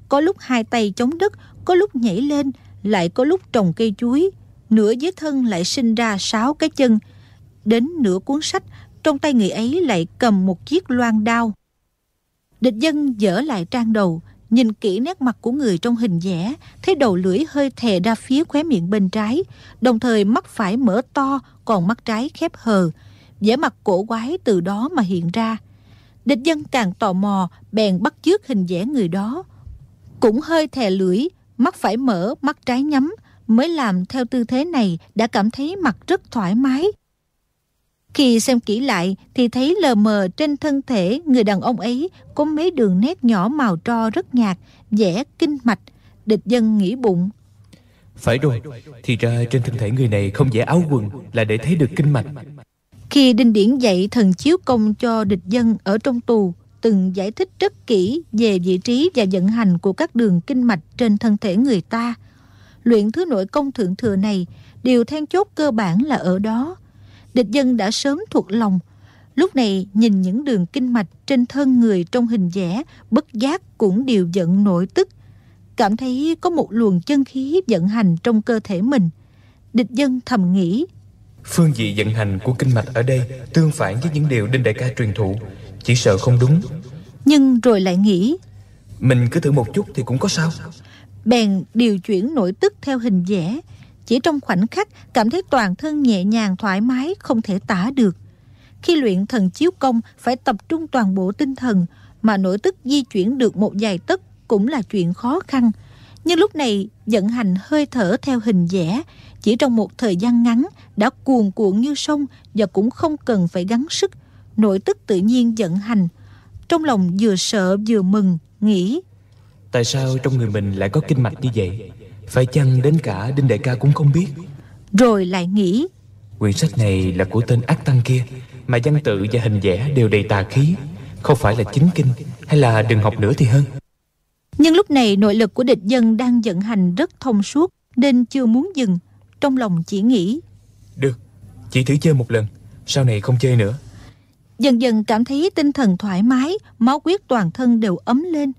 có lúc hai tay chống đất, có lúc nhảy lên, lại có lúc trồng cây chuối. Nửa dưới thân lại sinh ra sáu cái chân. Đến nửa cuốn sách, trong tay người ấy lại cầm một chiếc loan đao. Địch dân dở lại trang đầu, nhìn kỹ nét mặt của người trong hình vẽ, thấy đầu lưỡi hơi thè ra phía khóe miệng bên trái, đồng thời mắt phải mở to, còn mắt trái khép hờ vẻ mặt cổ quái từ đó mà hiện ra. Địch dân càng tò mò, bèn bắt chước hình vẽ người đó, cũng hơi thè lưỡi, mắt phải mở, mắt trái nhắm, mới làm theo tư thế này đã cảm thấy mặt rất thoải mái. Khi xem kỹ lại thì thấy lờ mờ trên thân thể người đàn ông ấy có mấy đường nét nhỏ màu tro rất nhạt, vẽ kinh mạch, địch dân nghĩ bụng. Phải rồi, thì ra trên thân thể người này không vẽ áo quần là để thấy được kinh mạch. Khi Đinh Điển dạy thần chiếu công cho địch dân ở trong tù, từng giải thích rất kỹ về vị trí và vận hành của các đường kinh mạch trên thân thể người ta. Luyện thứ nội công thượng thừa này, điều then chốt cơ bản là ở đó. Địch dân đã sớm thuộc lòng. Lúc này nhìn những đường kinh mạch trên thân người trong hình vẽ, bất giác cũng đều giận nổi tức. Cảm thấy có một luồng chân khí vận hành trong cơ thể mình. Địch dân thầm nghĩ. Phương vị vận hành của kinh mạch ở đây tương phản với những điều Đinh Đại ca truyền thụ. Chỉ sợ không đúng. Nhưng rồi lại nghĩ. Mình cứ thử một chút thì cũng có sao. Bèn điều chuyển nội tức theo hình vẽ. Chỉ trong khoảnh khắc cảm thấy toàn thân nhẹ nhàng thoải mái không thể tả được. Khi luyện thần chiếu công phải tập trung toàn bộ tinh thần mà nội tức di chuyển được một vài tấc cũng là chuyện khó khăn. Nhưng lúc này vận hành hơi thở theo hình vẽ chỉ trong một thời gian ngắn đã cuồn cuộn như sông và cũng không cần phải gắng sức. Nội tức tự nhiên vận hành. Trong lòng vừa sợ vừa mừng, nghĩ. Tại sao trong người mình lại có kinh mạch như vậy? Phải chăng đến cả Đinh Đại ca cũng không biết? Rồi lại nghĩ. Quyển sách này là của tên ác tăng kia, mà văn tự và hình vẽ đều đầy tà khí. Không phải là chính kinh, hay là đừng học nữa thì hơn. Nhưng lúc này nội lực của địch dân đang vận hành rất thông suốt nên chưa muốn dừng. Trong lòng chỉ nghĩ Được, chỉ thử chơi một lần, sau này không chơi nữa. Dần dần cảm thấy tinh thần thoải mái, máu huyết toàn thân đều ấm lên.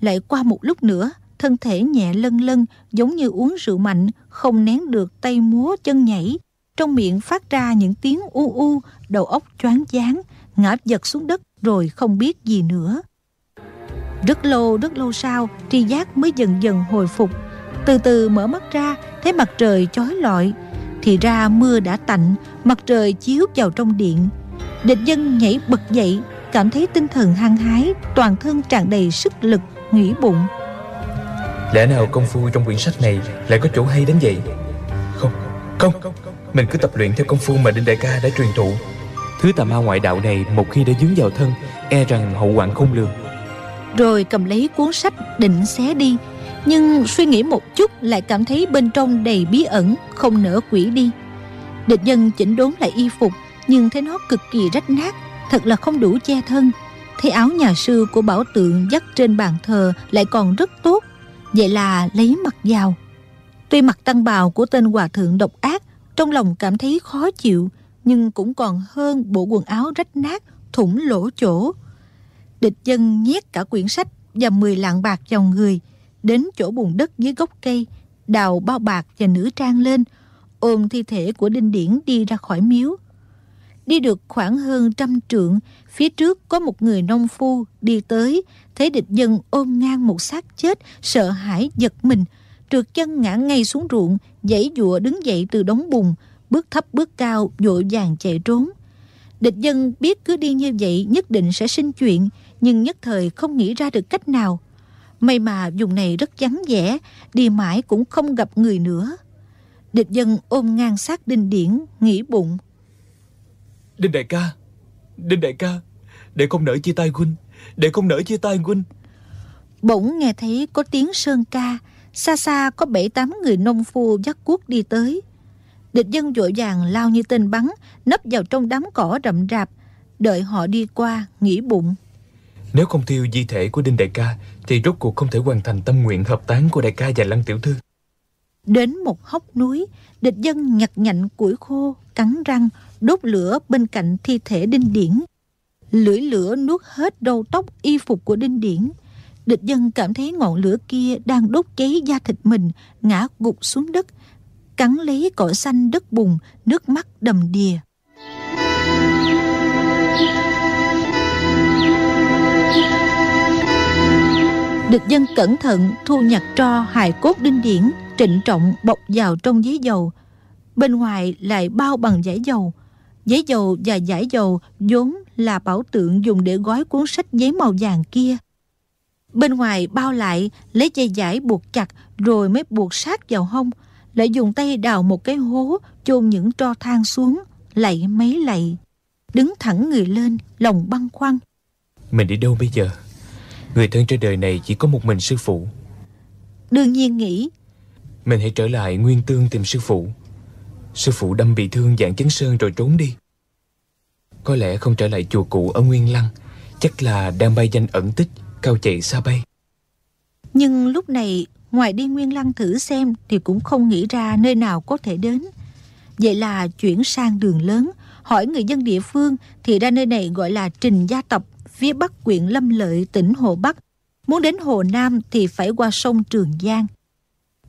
Lại qua một lúc nữa, thân thể nhẹ lân lân giống như uống rượu mạnh, không nén được tay múa chân nhảy. Trong miệng phát ra những tiếng u u, đầu óc choáng váng, ngã giật xuống đất rồi không biết gì nữa. Rất lâu, rất lâu sau, tri giác mới dần dần hồi phục. Từ từ mở mắt ra, thấy mặt trời chói lọi. Thì ra mưa đã tạnh, mặt trời chiếu vào trong điện. Địch dân nhảy bật dậy, cảm thấy tinh thần hăng hái, toàn thân tràn đầy sức lực, nghĩ bụng. Lẽ nào công phu trong quyển sách này lại có chỗ hay đến vậy? Không, không, mình cứ tập luyện theo công phu mà Đinh Đại ca đã truyền thụ. Thứ tà ma ngoại đạo này một khi đã dướng vào thân, e rằng hậu quả không lường. Rồi cầm lấy cuốn sách định xé đi, nhưng suy nghĩ một chút lại cảm thấy bên trong đầy bí ẩn, không nỡ quỷ đi. Địch Nhân chỉnh đốn lại y phục, nhưng thấy nó cực kỳ rách nát, thật là không đủ che thân. Thấy áo nhà sư của bảo tượng dắt trên bàn thờ lại còn rất tốt, vậy là lấy mặc vào. Tuy mặt tăng bào của tên hòa thượng độc ác, trong lòng cảm thấy khó chịu, nhưng cũng còn hơn bộ quần áo rách nát, thủng lỗ chỗ. Địch dân nhét cả quyển sách và 10 lạng bạc vào người, đến chỗ bùn đất dưới gốc cây, đào bao bạc và nữ trang lên, ôm thi thể của Đinh Điển đi ra khỏi miếu. Đi được khoảng hơn trăm trượng, phía trước có một người nông phu đi tới, thấy địch dân ôm ngang một xác chết, sợ hãi giật mình, trượt chân ngã ngay xuống ruộng, dãy dụa đứng dậy từ đống bùn, bước thấp bước cao, vội vàng chạy trốn. Địch dân biết cứ đi như vậy nhất định sẽ sinh chuyện, nhưng nhất thời không nghĩ ra được cách nào. May mà vùng này rất vắng vẻ, đi mãi cũng không gặp người nữa. Địch dân ôm ngang sát đinh điển, nghĩ bụng. Đinh đại ca, Đinh đại ca, để không nỡ chia tay huynh, để không nỡ chia tay huynh. Bỗng nghe thấy có tiếng sơn ca, xa xa có bảy tám người nông phu dắt cuốc đi tới. Địch dân vội vàng lao như tên bắn, nấp vào trong đám cỏ rậm rạp, đợi họ đi qua, nghĩ bụng. Nếu không thiêu di thể của Đinh Đại ca, Thì rốt cuộc không thể hoàn thành tâm nguyện hợp tán của đại ca và Lăng Tiểu Thư. Đến một hốc núi, Địch dân nhặt nhạnh củi khô, Cắn răng, đốt lửa bên cạnh thi thể Đinh Điển. Lưỡi lửa nuốt hết đầu tóc y phục của Đinh Điển. Địch dân cảm thấy ngọn lửa kia đang đốt cháy da thịt mình, Ngã gục xuống đất, Cắn lấy cỏ xanh đất bùn, Nước mắt đầm đìa. Địch dân cẩn thận thu nhặt tro hài cốt đinh điển trịnh trọng bọc vào trong giấy dầu. Bên ngoài lại bao bằng giấy dầu. Giấy dầu và giải dầu vốn là bảo tượng dùng để gói cuốn sách giấy màu vàng kia. Bên ngoài bao lại lấy dây giải buộc chặt rồi mới buộc sát vào hông. Lại dùng tay đào một cái hố chôn những tro than xuống, lạy mấy lạy. Đứng thẳng người lên, lòng băng khoăn. Mình đi đâu bây giờ? Người thân trên đời này chỉ có một mình sư phụ. Đương nhiên nghĩ Mình hãy trở lại nguyên tương tìm sư phụ. Sư phụ đâm bị thương dạng chấn sơn rồi trốn đi. Có lẽ không trở lại chùa cụ ở Nguyên Lăng Chắc là đang bay danh ẩn tích Cao chạy xa bay. Nhưng lúc này Ngoài đi Nguyên Lăng thử xem Thì cũng không nghĩ ra nơi nào có thể đến. Vậy là chuyển sang đường lớn Hỏi người dân địa phương Thì ra nơi này gọi là Trình Gia Tập Phía bắc quyện Lâm Lợi, tỉnh Hồ Bắc. Muốn đến Hồ Nam thì phải qua sông Trường Giang.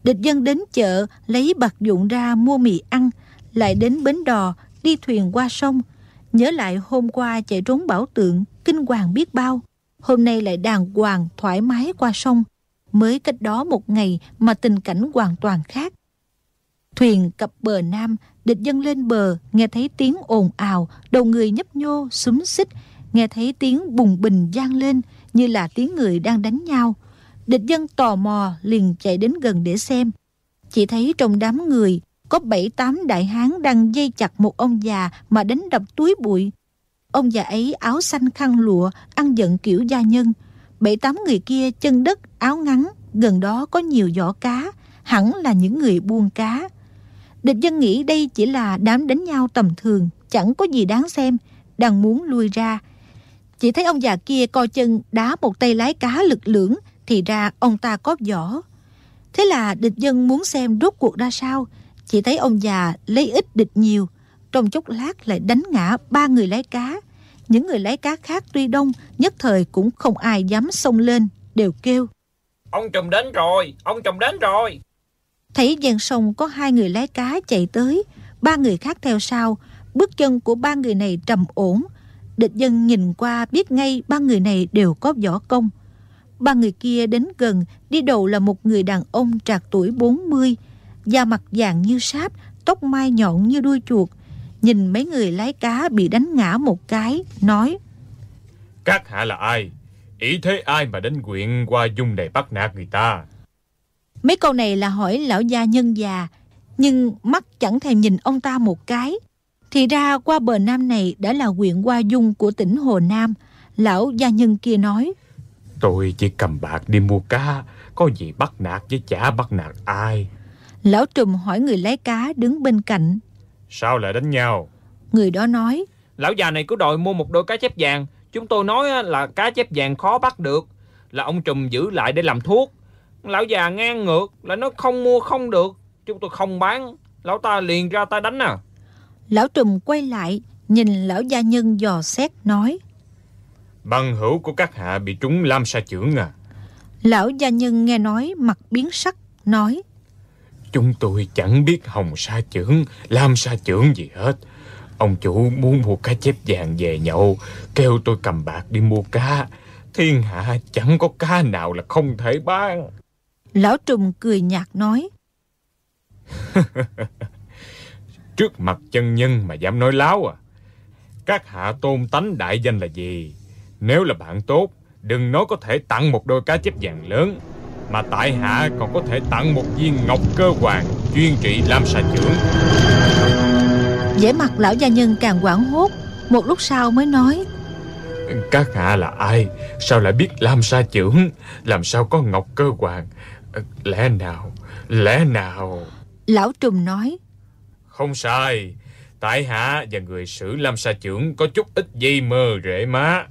Địch dân đến chợ, lấy bạc dụng ra mua mì ăn, Lại đến bến đò, đi thuyền qua sông. Nhớ lại hôm qua chạy trốn bảo tượng, Kinh hoàng biết bao. Hôm nay lại đàng hoàng, thoải mái qua sông. Mới cách đó một ngày mà tình cảnh hoàn toàn khác. Thuyền cập bờ Nam, Địch dân lên bờ, Nghe thấy tiếng ồn ào, Đầu người nhấp nhô, súng xích Nghe thấy tiếng bùng bình gian lên Như là tiếng người đang đánh nhau. Địch dân tò mò liền chạy đến gần để xem. Chỉ thấy trong đám người Có bảy tám đại hán đang dây chặt một ông già Mà đánh đập túi bụi. Ông già ấy áo xanh khăn lụa, Ăn giận kiểu gia nhân. Bảy tám người kia chân đất, áo ngắn, Gần đó có nhiều giỏ cá, Hẳn là những người buôn cá. Địch dân nghĩ đây chỉ là đám đánh nhau tầm thường, Chẳng có gì đáng xem, Đang muốn lui ra. Chỉ thấy ông già kia co chân đá một tay lái cá lực lưỡng Thì ra ông ta có vỏ. Thế là địch dân muốn xem rốt cuộc ra sao. Chỉ thấy ông già lấy ít địch nhiều Trong chốc lát lại đánh ngã ba người lái cá. Những người lái cá khác tuy đông Nhất thời cũng không ai dám xông lên Đều kêu. Ông trùm đến rồi, ông trùm đến rồi. Thấy gian sông có hai người lái cá chạy tới, ba người khác theo sau, bước chân của ba người này trầm ổn. Địch dân nhìn qua biết ngay ba người này đều có võ công. Ba người kia đến gần, đi đầu là một người đàn ông trạc tuổi 40, da mặt vàng như sáp, tóc mai nhọn như đuôi chuột. Nhìn mấy người lái cá bị đánh ngã một cái, nói Các hạ là ai? Ý thế ai mà đến quyện qua dung này bắt nạt người ta? Mấy câu này là hỏi lão gia nhân già, nhưng mắt chẳng thèm nhìn ông ta một cái. Thì ra qua bờ Nam này đã là huyện Hoa Dung của tỉnh Hồ Nam. Lão gia nhân kia nói. Tôi chỉ cầm bạc đi mua cá, có gì bắt nạt với chả bắt nạt ai. Lão trùm hỏi người lấy cá đứng bên cạnh. Sao lại đánh nhau? Người đó nói. Lão già này cứ đòi mua một đôi cá chép vàng. Chúng tôi nói là cá chép vàng khó bắt được. Là ông trùm giữ lại để làm thuốc. Lão già ngang ngược là nó không mua không được Chúng tôi không bán Lão ta liền ra tay đánh à Lão trùm quay lại Nhìn lão gia nhân dò xét nói Bằng hữu của các hạ bị trúng lam sa trưởng à? Lão gia nhân nghe nói mặt biến sắc Nói Chúng tôi chẳng biết hồng sa trưởng Lam sa trưởng gì hết. Ông chủ muốn mua cá chép vàng về nhậu Kêu tôi cầm bạc đi mua cá. Thiên hạ chẳng có cá nào là không thể bán. Lão Trùng cười nhạt nói. [laughs] Trước mặt chân nhân mà dám nói láo à? Các hạ tôn tánh đại danh là gì? Nếu là bạn tốt, đừng nói có thể tặng một đôi cá chép vàng lớn, mà tại hạ còn có thể tặng một viên ngọc cơ hoàng chuyên trị lam xà trưởng. vẻ mặt lão gia nhân càng quảng hốt, một lúc sau mới nói. Các hạ là ai? Sao lại biết lam sa trưởng? Làm sao có ngọc cơ hoàng? Lẽ nào, lẽ nào... Lão Trùm nói. Không sai, tại hạ và người sử Lam Sa Trưởng có chút ít dây mơ rễ má.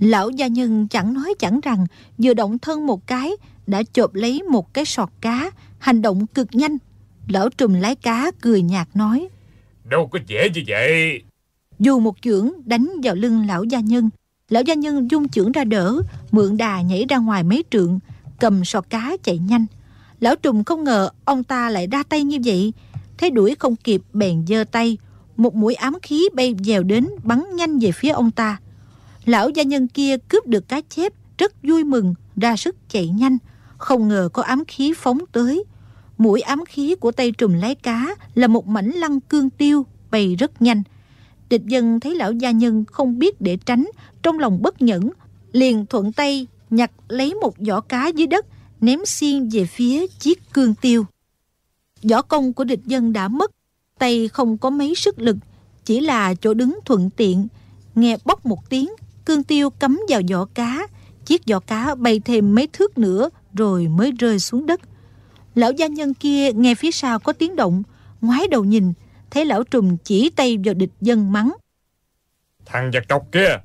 Lão gia nhân chẳng nói chẳng rằng, vừa động thân một cái, đã chộp lấy một cái sọt cá, hành động cực nhanh. Lão Trùm lái cá cười nhạt nói. Đâu có dễ như vậy. Dù một chưởng đánh vào lưng lão gia nhân, lão gia nhân dung chưởng ra đỡ, mượn đà nhảy ra ngoài mấy trượng, cầm sọt cá chạy nhanh. Lão trùng không ngờ ông ta lại ra tay như vậy. Thấy đuổi không kịp bèn giơ tay. Một mũi ám khí bay dèo đến bắn nhanh về phía ông ta. Lão gia nhân kia cướp được cá chép rất vui mừng, ra sức chạy nhanh. Không ngờ có ám khí phóng tới. Mũi ám khí của tay trùm lấy cá là một mảnh lăng cương tiêu bay rất nhanh. Địch dân thấy lão gia nhân không biết để tránh, trong lòng bất nhẫn, liền thuận tay nhặt lấy một giỏ cá dưới đất, ném xiên về phía chiếc cương tiêu. Võ công của địch dân đã mất, tay không có mấy sức lực, chỉ là chỗ đứng thuận tiện. Nghe bóc một tiếng, cương tiêu cắm vào giỏ cá, chiếc giỏ cá bay thêm mấy thước nữa rồi mới rơi xuống đất. Lão gia nhân kia nghe phía sau có tiếng động, ngoái đầu nhìn, thấy lão trùng chỉ tay vào địch dân mắng. Thằng giặc trọc kia,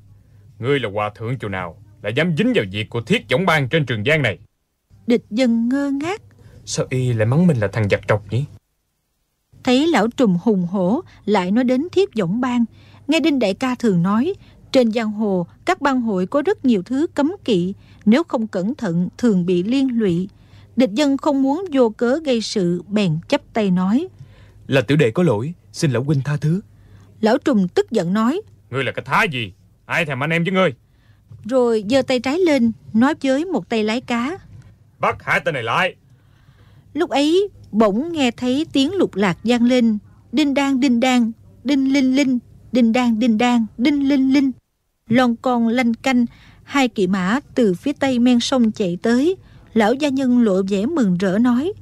ngươi là hòa thượng chỗ nào, lại dám dính vào việc của thiết võng ban trên trường giang này. Địch dân ngơ ngác, Sao y lại mắng mình là thằng giặc trọc nhỉ? thấy lão trùm hùng hổ lại nói đến thiết võng bang nghe đinh đại ca thường nói trên giang hồ các bang hội có rất nhiều thứ cấm kỵ nếu không cẩn thận thường bị liên lụy địch dân không muốn vô cớ gây sự bèn chắp tay nói Là tiểu đệ có lỗi, xin lão huynh tha thứ. lão trùm tức giận nói Ngươi là cái thá gì? Ai thèm anh em với ngươi? rồi giơ tay trái lên nói với một tay lái cá Bắt hai tên này lại. Lúc ấy bỗng nghe thấy tiếng lục lạc vang lên đinh đang đinh đang đinh linh linh đinh đang đinh đang đinh linh linh lon con lanh canh hai kỵ mã từ phía tây men sông chạy tới lão gia nhân lộ vẻ mừng rỡ nói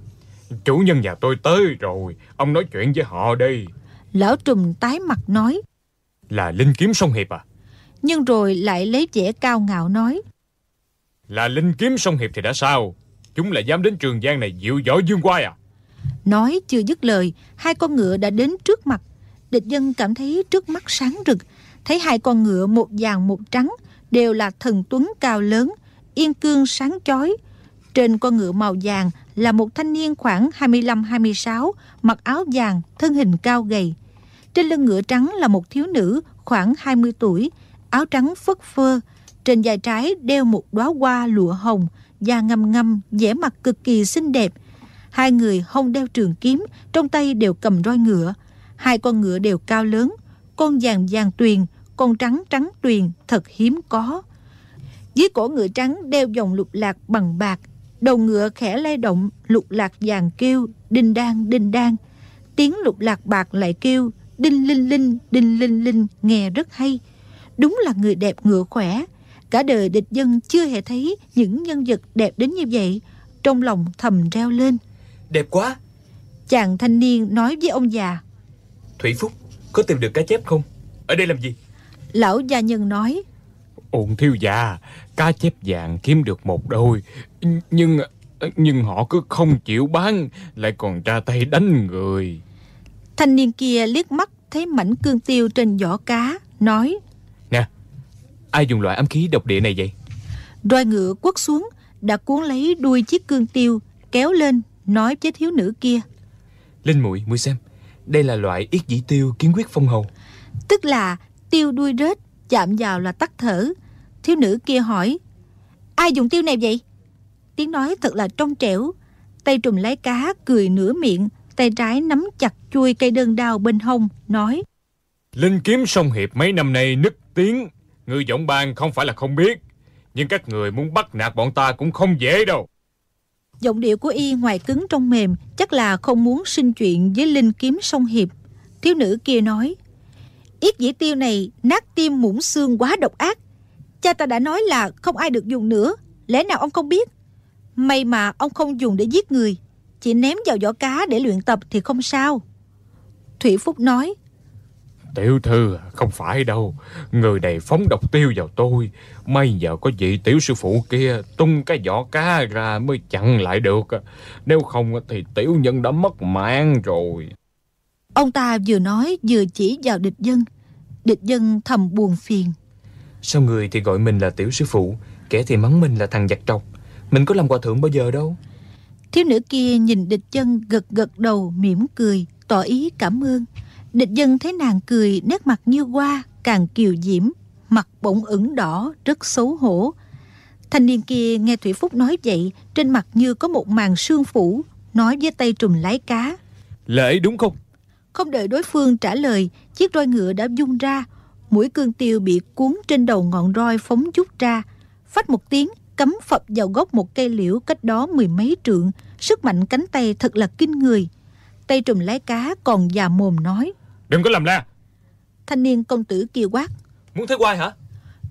Chủ nhân nhà tôi tới rồi. Ông nói chuyện với họ đi. lão trùm tái mặt nói Là Linh Kiếm Sông Hiệp à? nhưng rồi lại lấy vẻ cao ngạo nói Là Linh Kiếm Sông Hiệp thì đã sao? Chúng lại dám đến trường giang này dịu dõi dương quai à? nói chưa dứt lời, hai con ngựa đã đến trước mặt. Địch dân cảm thấy trước mắt sáng rực. Thấy hai con ngựa một vàng một trắng đều là thần tuấn cao lớn, yên cương sáng chói. Trên con ngựa màu vàng là một thanh niên khoảng 25-26 mặc áo vàng, thân hình cao gầy. Trên lưng ngựa trắng là một thiếu nữ khoảng 20 tuổi, áo trắng phất phơ, trên vai trái đeo một đóa hoa lụa hồng da ngăm ngăm vẻ mặt cực kỳ xinh đẹp Hai người hông đeo trường kiếm, trong tay đều cầm roi ngựa. Hai con ngựa đều cao lớn, con vàng vàng tuyền, con trắng trắng tuyền, thật hiếm có. Dưới cổ ngựa trắng đeo vòng lục lạc bằng bạc, đầu ngựa khẽ lay động, lục lạc vàng kêu, đinh đang đinh đang Tiếng lục lạc bạc lại kêu, đinh linh linh, đinh linh linh, nghe rất hay. Đúng là người đẹp ngựa khỏe. Cả đời địch dân chưa hề thấy những nhân vật đẹp đến như vậy. Trong lòng thầm reo lên. Đẹp quá. Chàng thanh niên nói với ông già Thủy Phúc, có tìm được cá chép không? Ở đây làm gì? Lão gia nhân nói Ổn thiếu già, cá chép vàng kiếm được một đôi. Nhưng nhưng họ cứ không chịu bán, lại còn ra tay đánh người. Thanh niên kia liếc mắt thấy mảnh cương tiêu trên vỏ cá Nói Ai dùng loại ám khí độc địa này vậy? Roi ngựa quất xuống Đã cuốn lấy đuôi chiếc cương tiêu Kéo lên nói với thiếu nữ kia Linh muội muội xem. Đây là loại yết dĩ tiêu kiến quyết phong hầu. Tức là tiêu đuôi rết Chạm vào là tắt thở Thiếu nữ kia hỏi Ai dùng tiêu này vậy Tiếng nói thật là trong trẻo Tay trùm lấy cá cười nửa miệng Tay trái nắm chặt chuôi cây đơn đao bên hông Nói Linh kiếm sông hiệp mấy năm nay nức tiếng. Người giọng bang không phải là không biết. Nhưng các người muốn bắt nạt bọn ta cũng không dễ đâu. Giọng điệu của y ngoài cứng trong mềm, Chắc là không muốn sinh chuyện với linh kiếm Song hiệp Thiếu nữ kia nói Yết dĩ tiêu này nát tim muỗng xương quá độc ác Cha ta đã nói là không ai được dùng nữa, Lẽ nào ông không biết May mà ông không dùng để giết người, Chỉ ném vào vỏ cá để luyện tập thì không sao Thủy Phúc nói Tiểu thư, không phải đâu. Người này phóng độc tiêu vào tôi. May giờ có vị tiểu sư phụ kia tung cái vỏ cá ra mới chặn lại được. Nếu không thì tiểu nhân đã mất mạng rồi. Ông ta vừa nói vừa chỉ vào địch dân Địch dân thầm buồn phiền Sao người thì gọi mình là tiểu sư phụ, kẻ thì mắng mình là thằng giặc trọc. Mình có làm hòa thượng bao giờ đâu. Thiếu nữ kia nhìn địch dân gật gật đầu mỉm cười Tỏ ý cảm ơn Địch dân thấy nàng cười nét mặt như hoa Càng kiều diễm Mặt bỗng ửng đỏ rất xấu hổ. Thanh niên kia nghe Thủy Phúc nói vậy Trên mặt như có một màn sương phủ Nói với tay trùm lái cá. Ấy đúng không? Không đợi đối phương trả lời Chiếc roi ngựa đã vung ra Mũi cương tiêu bị cuốn trên đầu ngọn roi phóng chút ra. Phách một tiếng Cắm phập vào gốc một cây liễu cách đó mười mấy trượng Sức mạnh cánh tay thật là kinh người. Tay trùm lái cá còn già mồm nói Đừng có làm la. Thanh niên công tử kia quát. Muốn thấy quai hả?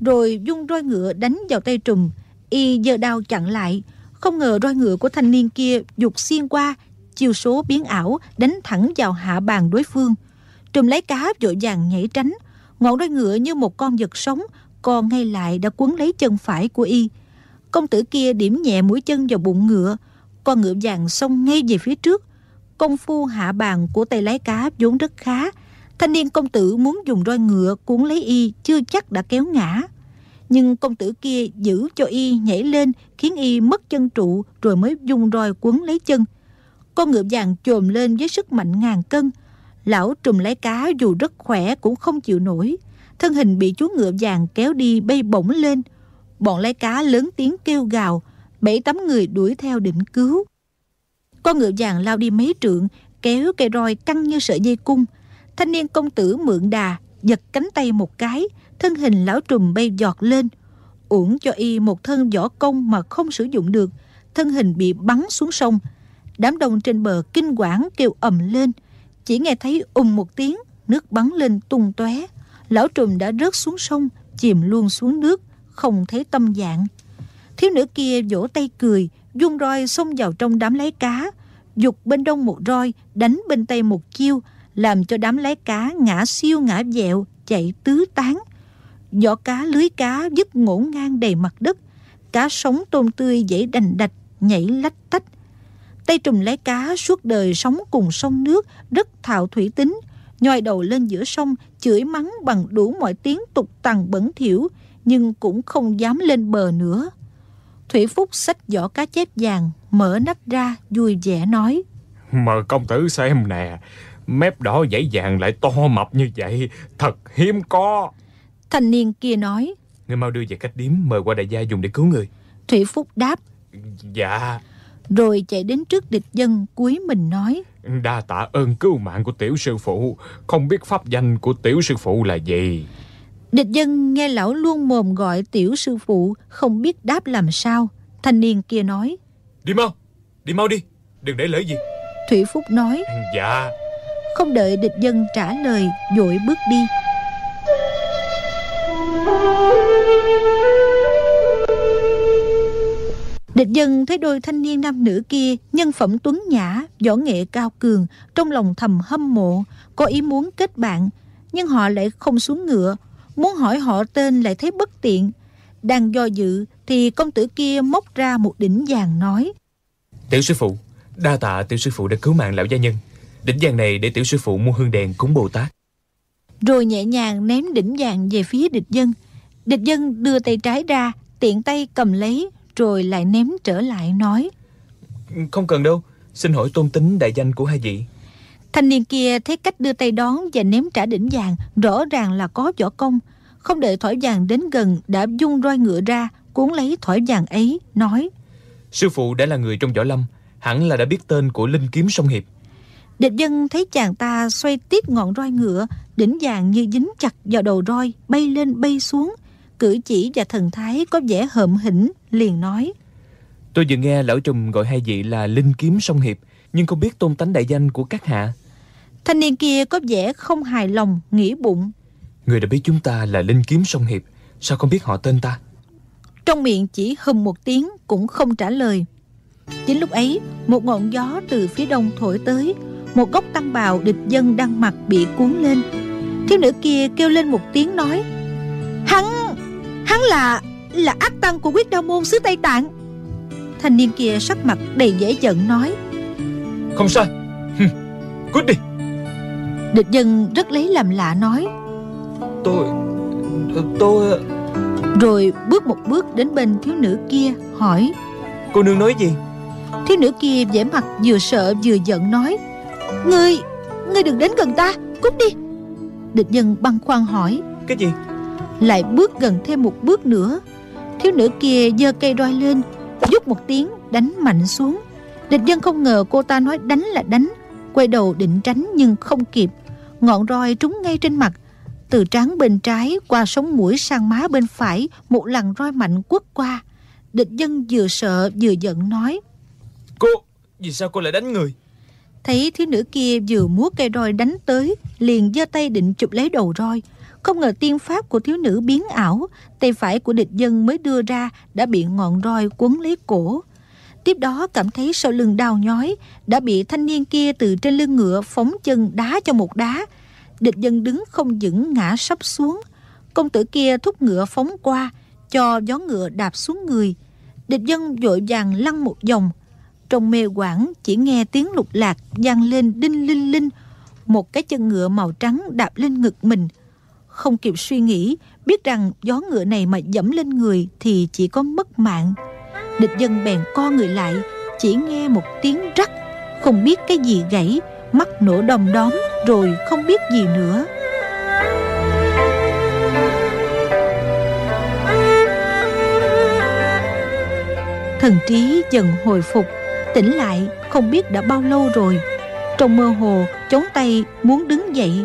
Rồi dung roi ngựa đánh vào tay trùm. Y giơ đao chặn lại. Không ngờ roi ngựa của thanh niên kia Dục xuyên qua Chiêu số biến ảo Đánh thẳng vào hạ bàn đối phương. Trùm lấy cá vội vàng nhảy tránh. Ngọn roi ngựa như một con vật sống Còn ngay lại đã quấn lấy chân phải của Y. Công tử kia điểm nhẹ mũi chân vào bụng ngựa. Con ngựa vàng xông ngay về phía trước. Công phu hạ bàn của tay lái cá vốn rất khá Thanh niên công tử muốn dùng roi ngựa cuốn lấy y chưa chắc đã kéo ngã. Nhưng công tử kia giữ cho y nhảy lên, khiến y mất chân trụ rồi mới dùng roi cuốn lấy chân. Con ngựa vàng trồm lên với sức mạnh ngàn cân. Lão trùm lấy cá dù rất khỏe cũng không chịu nổi. Thân hình bị chú ngựa vàng kéo đi bay bổng lên. Bọn lấy cá lớn tiếng kêu gào. Bảy tám người đuổi theo định cứu. Con ngựa vàng lao đi mấy trượng, kéo cây roi căng như sợi dây cung. Thanh niên công tử mượn đà, giật cánh tay một cái, thân hình lão trùm bay giọt lên. Uổng cho y một thân võ công mà không sử dụng được, thân hình bị bắn xuống sông. Đám đông trên bờ kinh quản kêu ầm lên. Chỉ nghe thấy ùng một tiếng, nước bắn lên tung tóe. Lão trùm đã rớt xuống sông, chìm luôn xuống nước, không thấy tâm dạng. Thiếu nữ kia vỗ tay cười, dung roi xông vào trong đám lấy cá. Dục bên đông một roi, đánh bên tay một chiêu làm cho đám lấy cá ngã siêu ngã dẹo, chạy tứ tán. Vỏ cá lưới cá dứt ngổn ngang đầy mặt đất. Cá sống tôm tươi dễ đành đạch, nhảy lách tách. Tay trùm lấy cá suốt đời sống cùng sông nước, rất thạo thủy tính. Nhoi đầu lên giữa sông, chửi mắng bằng đủ mọi tiếng tục tằng bẩn thỉu, nhưng cũng không dám lên bờ nữa. Thủy phúc xách vỏ cá chép vàng, mở nắp ra, vui vẻ nói. Mời công tử xem nè mép đỏ dãy vàng lại to mập như vậy. Thật hiếm có. Thanh niên kia nói. Người mau đưa về cách điếm mời qua đại gia dùng để cứu người. Thủy Phúc đáp. Dạ. Rồi chạy đến trước địch dân cuối mình nói. Đa tạ ơn cứu mạng của tiểu sư phụ. Không biết pháp danh của tiểu sư phụ là gì? Địch dân nghe lão luôn mồm gọi tiểu sư phụ Không biết đáp làm sao. Thanh niên kia nói. Đi mau, đi mau đi Đừng để lỡ gì. Thủy Phúc nói. Dạ không đợi địch dân trả lời Dội bước đi Địch dân thấy đôi thanh niên nam nữ kia nhân phẩm tuấn nhã, võ nghệ cao cường, trong lòng thầm hâm mộ, có ý muốn kết bạn, nhưng họ lại không xuống ngựa, muốn hỏi họ tên lại thấy bất tiện. Đang do dự thì công tử kia móc ra một đỉnh vàng nói. Tiểu sư phụ, đa tạ tiểu sư phụ đã cứu mạng lão gia nhân. Đỉnh vàng này để tiểu sư phụ mua hương đèn cúng Bồ Tát. Rồi nhẹ nhàng ném đỉnh vàng về phía địch dân. Địch dân đưa tay trái ra, tiện tay cầm lấy, rồi lại ném trở lại nói. Không cần đâu, xin hỏi tôn tính đại danh của hai vị. Thanh niên kia thấy cách đưa tay đón và ném trả đỉnh vàng, rõ ràng là có võ công. Không đợi thỏi vàng đến gần, đã dung roi ngựa ra, cuốn lấy thỏi vàng ấy, nói. Sư phụ đã là người trong võ lâm, hẳn là đã biết tên của Linh Kiếm Sông Hiệp. Địch dân thấy chàng ta xoay tiếp ngọn roi ngựa, đỉnh vàng như dính chặt vào đầu roi, bay lên bay xuống, cử chỉ và thần thái có vẻ hợm hĩnh, liền nói. Tôi vừa nghe lão trùm gọi hai vị là Linh Kiếm Sông Hiệp, nhưng không biết tôn tánh đại danh của các hạ. Thanh niên kia có vẻ không hài lòng, nghĩ bụng. Người đã biết chúng ta là Linh Kiếm Sông Hiệp, sao không biết họ tên ta? Trong miệng chỉ hừm một tiếng cũng không trả lời. Chính lúc ấy, một ngọn gió từ phía đông thổi tới, một góc tăng bào địch dân đang mặc bị cuốn lên. Thiếu nữ kia kêu lên một tiếng nói, Hắn, hắn là, là ác tăng của quyết đao môn xứ Tây Tạng. Thanh niên kia sắc mặt đầy dễ giận nói, Không sai, cút đi. Địch dân rất lấy làm lạ nói, Tôi, tôi... Rồi bước một bước đến bên thiếu nữ kia hỏi Cô nương nói gì? Thiếu nữ kia vẻ mặt vừa sợ vừa giận nói Ngươi, ngươi đừng đến gần ta, cút đi. Địch dân băn khoăn hỏi. Cái gì? Lại bước gần thêm một bước nữa. Thiếu nữ kia giơ cây roi lên Rút một tiếng đánh mạnh xuống. Địch dân không ngờ cô ta nói đánh là đánh Quay đầu định tránh nhưng không kịp. Ngọn roi trúng ngay trên mặt. Từ trán bên trái qua sống mũi sang má bên phải Một lần roi mạnh quất qua. Địch dân vừa sợ vừa giận nói. Cô, vì sao cô lại đánh người? Thấy thiếu nữ kia vừa múa cây roi đánh tới, Liền giơ tay định chụp lấy đầu roi. Không ngờ tiên pháp của thiếu nữ biến ảo, Tay phải của địch dân mới đưa ra Đã bị ngọn roi quấn lấy cổ. Tiếp đó cảm thấy sau lưng đau nhói, Đã bị thanh niên kia từ trên lưng ngựa Phóng chân đá cho một đá. Địch dân đứng không vững ngã sắp xuống. Công tử kia thúc ngựa phóng qua, Cho gió ngựa đạp xuống người. Địch dân vội vàng lăn một vòng trong mê quảng chỉ nghe tiếng lục lạc vang lên đinh linh linh một cái chân ngựa màu trắng đạp lên ngực mình. Không kịp suy nghĩ, biết rằng gió ngựa này mà dẫm lên người thì chỉ có mất mạng. Địch dân bèn co người lại, chỉ nghe một tiếng rắc, không biết cái gì gãy, mắt nổ đom đóm rồi không biết gì nữa. Thần trí dần hồi phục, tỉnh lại không biết đã bao lâu rồi. Trong mơ hồ, chống tay muốn đứng dậy,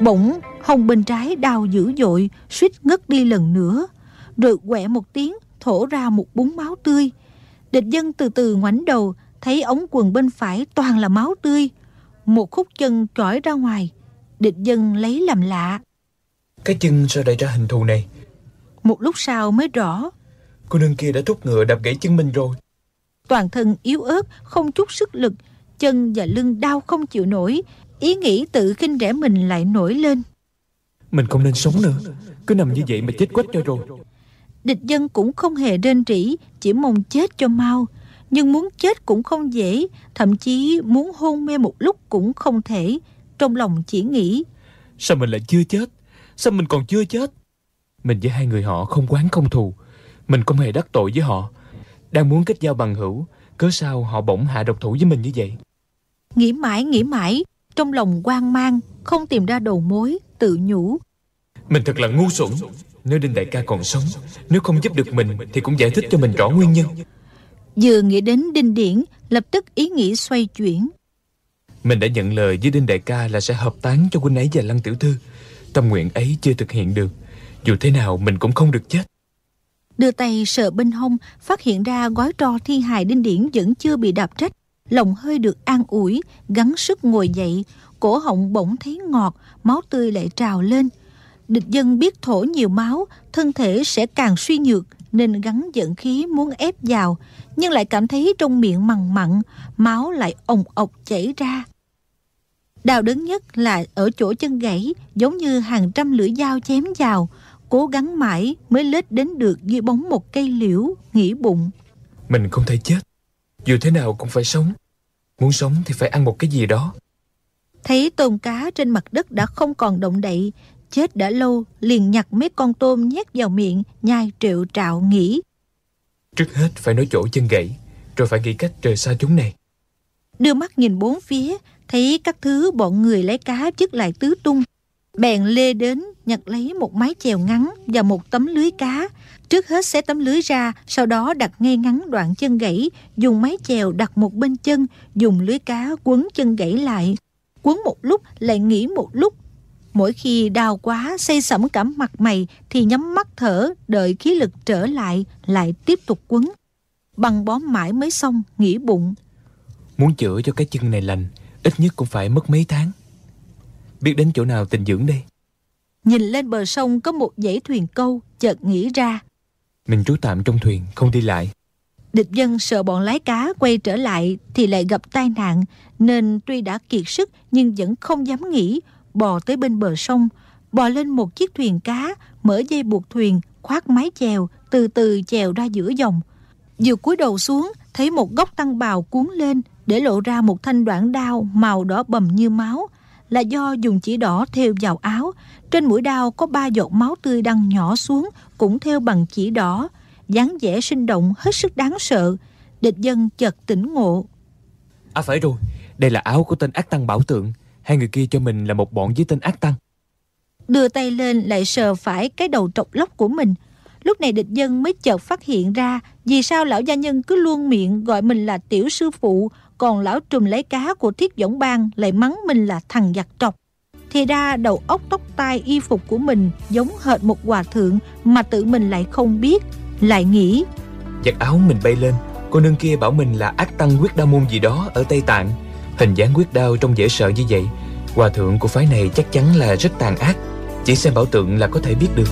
bỗng hông bên trái đau dữ dội, suýt ngất đi lần nữa, rồi quẹ một tiếng thổ ra một búng máu tươi. Địch dân từ từ ngoảnh đầu, thấy ống quần bên phải toàn là máu tươi, một khúc chân trỏi ra ngoài. Địch dân lấy làm lạ. Cái chân sao lại ra hình thù này? Một lúc sau mới rõ. Cô nương kia đã thúc ngựa đập gãy chân mình rồi. Toàn thân yếu ớt, không chút sức lực, chân và lưng đau không chịu nổi. Ý nghĩ tự khinh rẻ mình lại nổi lên. Mình không nên sống nữa, cứ nằm như vậy mà chết quách cho rồi. Địch dân cũng không hề rên rỉ, chỉ mong chết cho mau. Nhưng muốn chết cũng không dễ, thậm chí muốn hôn mê một lúc cũng không thể. Trong lòng chỉ nghĩ. Sao mình lại chưa chết? Sao mình còn chưa chết? Mình với hai người họ không quán không thù. Mình không hề đắc tội với họ. Đang muốn kết giao bằng hữu, cớ sao họ bỗng hạ độc thủ với mình như vậy? Nghĩ mãi nghĩ mãi, trong lòng hoang mang, không tìm ra đầu mối, tự nhủ. Mình thật là ngu xuẩn. Nếu Đinh Đại ca còn sống, nếu không giúp được mình thì cũng giải thích cho mình rõ nguyên nhân. Vừa nghĩ đến Đinh Điển, lập tức ý nghĩ xoay chuyển. Mình đã nhận lời với Đinh Đại ca là sẽ hợp tán cho huynh ấy và Lăng Tiểu Thư. Tâm nguyện ấy chưa thực hiện được. Dù thế nào mình cũng không được chết. Đưa tay sờ bên hông, phát hiện ra gói tro thi hài Đinh Điển vẫn chưa bị đạp trách. Lòng hơi được an ủi, gắng sức ngồi dậy, cổ họng bỗng thấy ngọt, máu tươi lại trào lên. Địch dân biết thổ nhiều máu, thân thể sẽ càng suy nhược, nên gắn dẫn khí muốn ép vào, nhưng lại cảm thấy trong miệng mằn mặn, máu lại ồng ọc chảy ra. Đau đớn nhất là ở chỗ chân gãy, giống như hàng trăm lưỡi dao chém vào, cố gắng mãi mới lết đến được dưới bóng một cây liễu, nghĩ bụng. Mình không thể chết, dù thế nào cũng phải sống. Muốn sống thì phải ăn một cái gì đó. Thấy tôm cá trên mặt đất đã không còn động đậy, chết đã lâu, liền nhặt mấy con tôm nhét vào miệng, nhai triệu trạo nghĩ. Trước hết phải nói chỗ chân gãy, rồi phải nghĩ cách rời xa chúng này. Đưa mắt nhìn bốn phía, thấy các thứ bọn người lấy cá chất lại tứ tung. Bèn lê đến, nhặt lấy một mái chèo ngắn và một tấm lưới cá. Trước hết xé tấm lưới ra, sau đó đặt ngay ngắn đoạn chân gãy, dùng mái chèo đặt một bên chân, dùng lưới cá quấn chân gãy lại. Quấn một lúc lại nghỉ một lúc. Mỗi khi đau quá, say sẩm cả mặt mày thì nhắm mắt thở, đợi khí lực trở lại, lại tiếp tục quấn. Băng bó mãi mới xong, nghỉ bụng. Muốn chữa cho cái chân này lành, ít nhất cũng phải mất mấy tháng. Biết đến chỗ nào tình dưỡng đây? Nhìn lên bờ sông có một dãy thuyền câu, chợt nghĩ ra. Mình trú tạm trong thuyền, không đi lại. Địch dân sợ bọn lái cá quay trở lại thì lại gặp tai nạn, nên tuy đã kiệt sức nhưng vẫn không dám nghỉ, bò tới bên bờ sông, bò lên một chiếc thuyền cá, mở dây buộc thuyền, khoác mái chèo, từ từ chèo ra giữa dòng. Vừa cúi đầu xuống, thấy một góc tăng bào cuốn lên, để lộ ra một thanh đoạn đao màu đỏ bầm như máu, là do dùng chỉ đỏ thêu vào áo. Trên mũi đao có ba giọt máu tươi đang nhỏ xuống, cũng theo bằng chỉ đỏ, dáng vẻ sinh động hết sức đáng sợ. Địch dân chợt tỉnh ngộ. À phải rồi, đây là áo của tên ác tăng bảo tượng. Hai người kia cho mình là một bọn với tên ác tăng. Đưa tay lên lại sờ phải cái đầu trọc lóc của mình. Lúc này địch dân mới chợt phát hiện ra vì sao lão gia nhân cứ luôn miệng gọi mình là tiểu sư phụ, còn lão trùm lấy cá của thiết võng bang lại mắng mình là thằng giặc trọc. Thì ra đầu óc tóc tai y phục của mình giống hệt một hòa thượng mà tự mình lại không biết, lại nghĩ. Giặt áo mình bay lên, cô nương kia bảo mình là ác tăng quyết đao môn gì đó ở Tây Tạng. Hình dáng quyết đao trông dễ sợ như vậy, hòa thượng của phái này chắc chắn là rất tàn ác. Chỉ xem bảo tượng là có thể biết được.